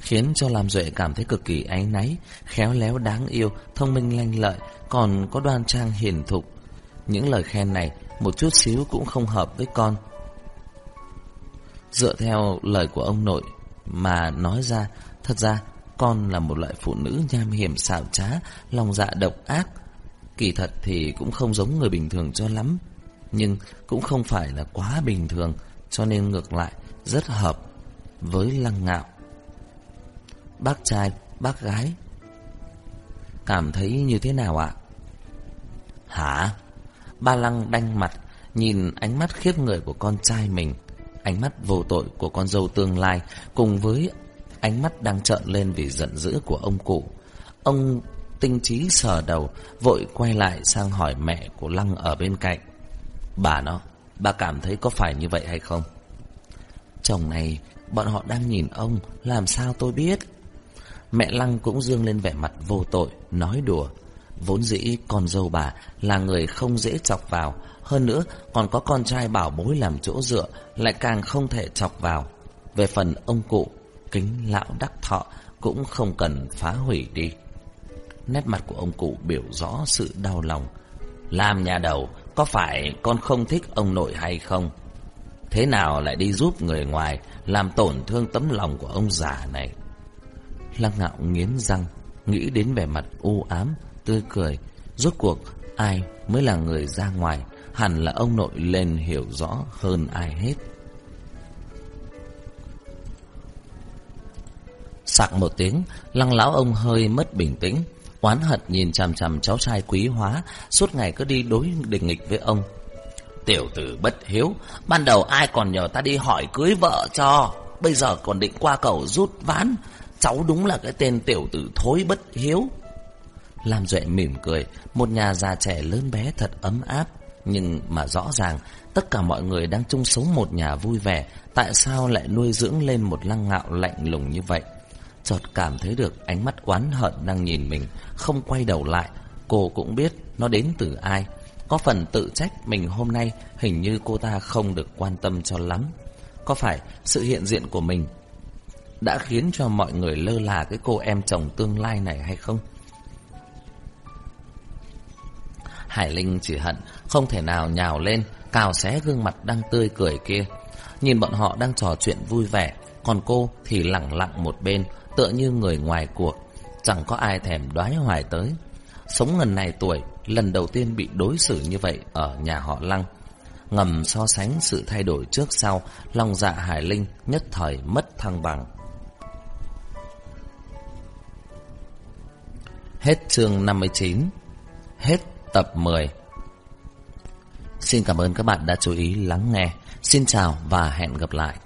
Khiến cho Lam Duệ cảm thấy cực kỳ áy náy, khéo léo đáng yêu, thông minh lanh lợi, còn có đoan trang hiền thục. Những lời khen này một chút xíu cũng không hợp với con. Dựa theo lời của ông nội mà nói ra, thật ra con là một loại phụ nữ nham hiểm xảo trá, lòng dạ độc ác. Kỳ thật thì cũng không giống người bình thường cho lắm, nhưng cũng không phải là quá bình thường, cho nên ngược lại rất hợp với lăng ngạo bác trai, bác gái. Cảm thấy như thế nào ạ? Hả? Ba Lăng đanh mặt, nhìn ánh mắt khiếp người của con trai mình. Ánh mắt vô tội của con dâu tương lai cùng với ánh mắt đang trợn lên vì giận dữ của ông cụ. Ông tinh trí sờ đầu, vội quay lại sang hỏi mẹ của Lăng ở bên cạnh. Bà nó, bà cảm thấy có phải như vậy hay không? Chồng này, bọn họ đang nhìn ông, làm sao tôi biết? Mẹ Lăng cũng dương lên vẻ mặt vô tội, nói đùa. Vốn dĩ con dâu bà là người không dễ chọc vào, hơn nữa còn có con trai bảo bối làm chỗ dựa, lại càng không thể chọc vào. Về phần ông cụ, kính lão đắc thọ cũng không cần phá hủy đi. Nét mặt của ông cụ biểu rõ sự đau lòng. Làm nhà đầu, có phải con không thích ông nội hay không? Thế nào lại đi giúp người ngoài, làm tổn thương tấm lòng của ông già này? Lăng ngạo nghiến răng, nghĩ đến vẻ mặt u ám, tươi cười. Rốt cuộc, ai mới là người ra ngoài, hẳn là ông nội lên hiểu rõ hơn ai hết. Sạc một tiếng, lăng lão ông hơi mất bình tĩnh, oán hận nhìn chằm chằm cháu trai quý hóa, suốt ngày cứ đi đối địch nghịch với ông. Tiểu tử bất hiếu, ban đầu ai còn nhờ ta đi hỏi cưới vợ cho, bây giờ còn định qua cầu rút ván, cháu đúng là cái tên tiểu tử thối bất hiếu. Lam Duệ mỉm cười, một nhà già trẻ lớn bé thật ấm áp, nhưng mà rõ ràng tất cả mọi người đang chung sống một nhà vui vẻ, tại sao lại nuôi dưỡng lên một lăng ngạo lạnh lùng như vậy? Chợt cảm thấy được ánh mắt oán hận đang nhìn mình, không quay đầu lại, cô cũng biết nó đến từ ai. Có phần tự trách mình hôm nay hình như cô ta không được quan tâm cho lắm. Có phải sự hiện diện của mình đã khiến cho mọi người lơ là cái cô em chồng tương lai này hay không? Hải Linh chỉ hận không thể nào nhào lên cào xé gương mặt đang tươi cười kia. Nhìn bọn họ đang trò chuyện vui vẻ, còn cô thì lặng lặng một bên, tựa như người ngoài cuộc, chẳng có ai thèm đoái hoài tới. Sống ngần này tuổi, lần đầu tiên bị đối xử như vậy ở nhà họ Lăng. Ngầm so sánh sự thay đổi trước sau, lòng dạ Hải Linh nhất thời mất thăng bằng. Hết chương 59 Hết tập 10 Xin cảm ơn các bạn đã chú ý lắng nghe. Xin chào và hẹn gặp lại.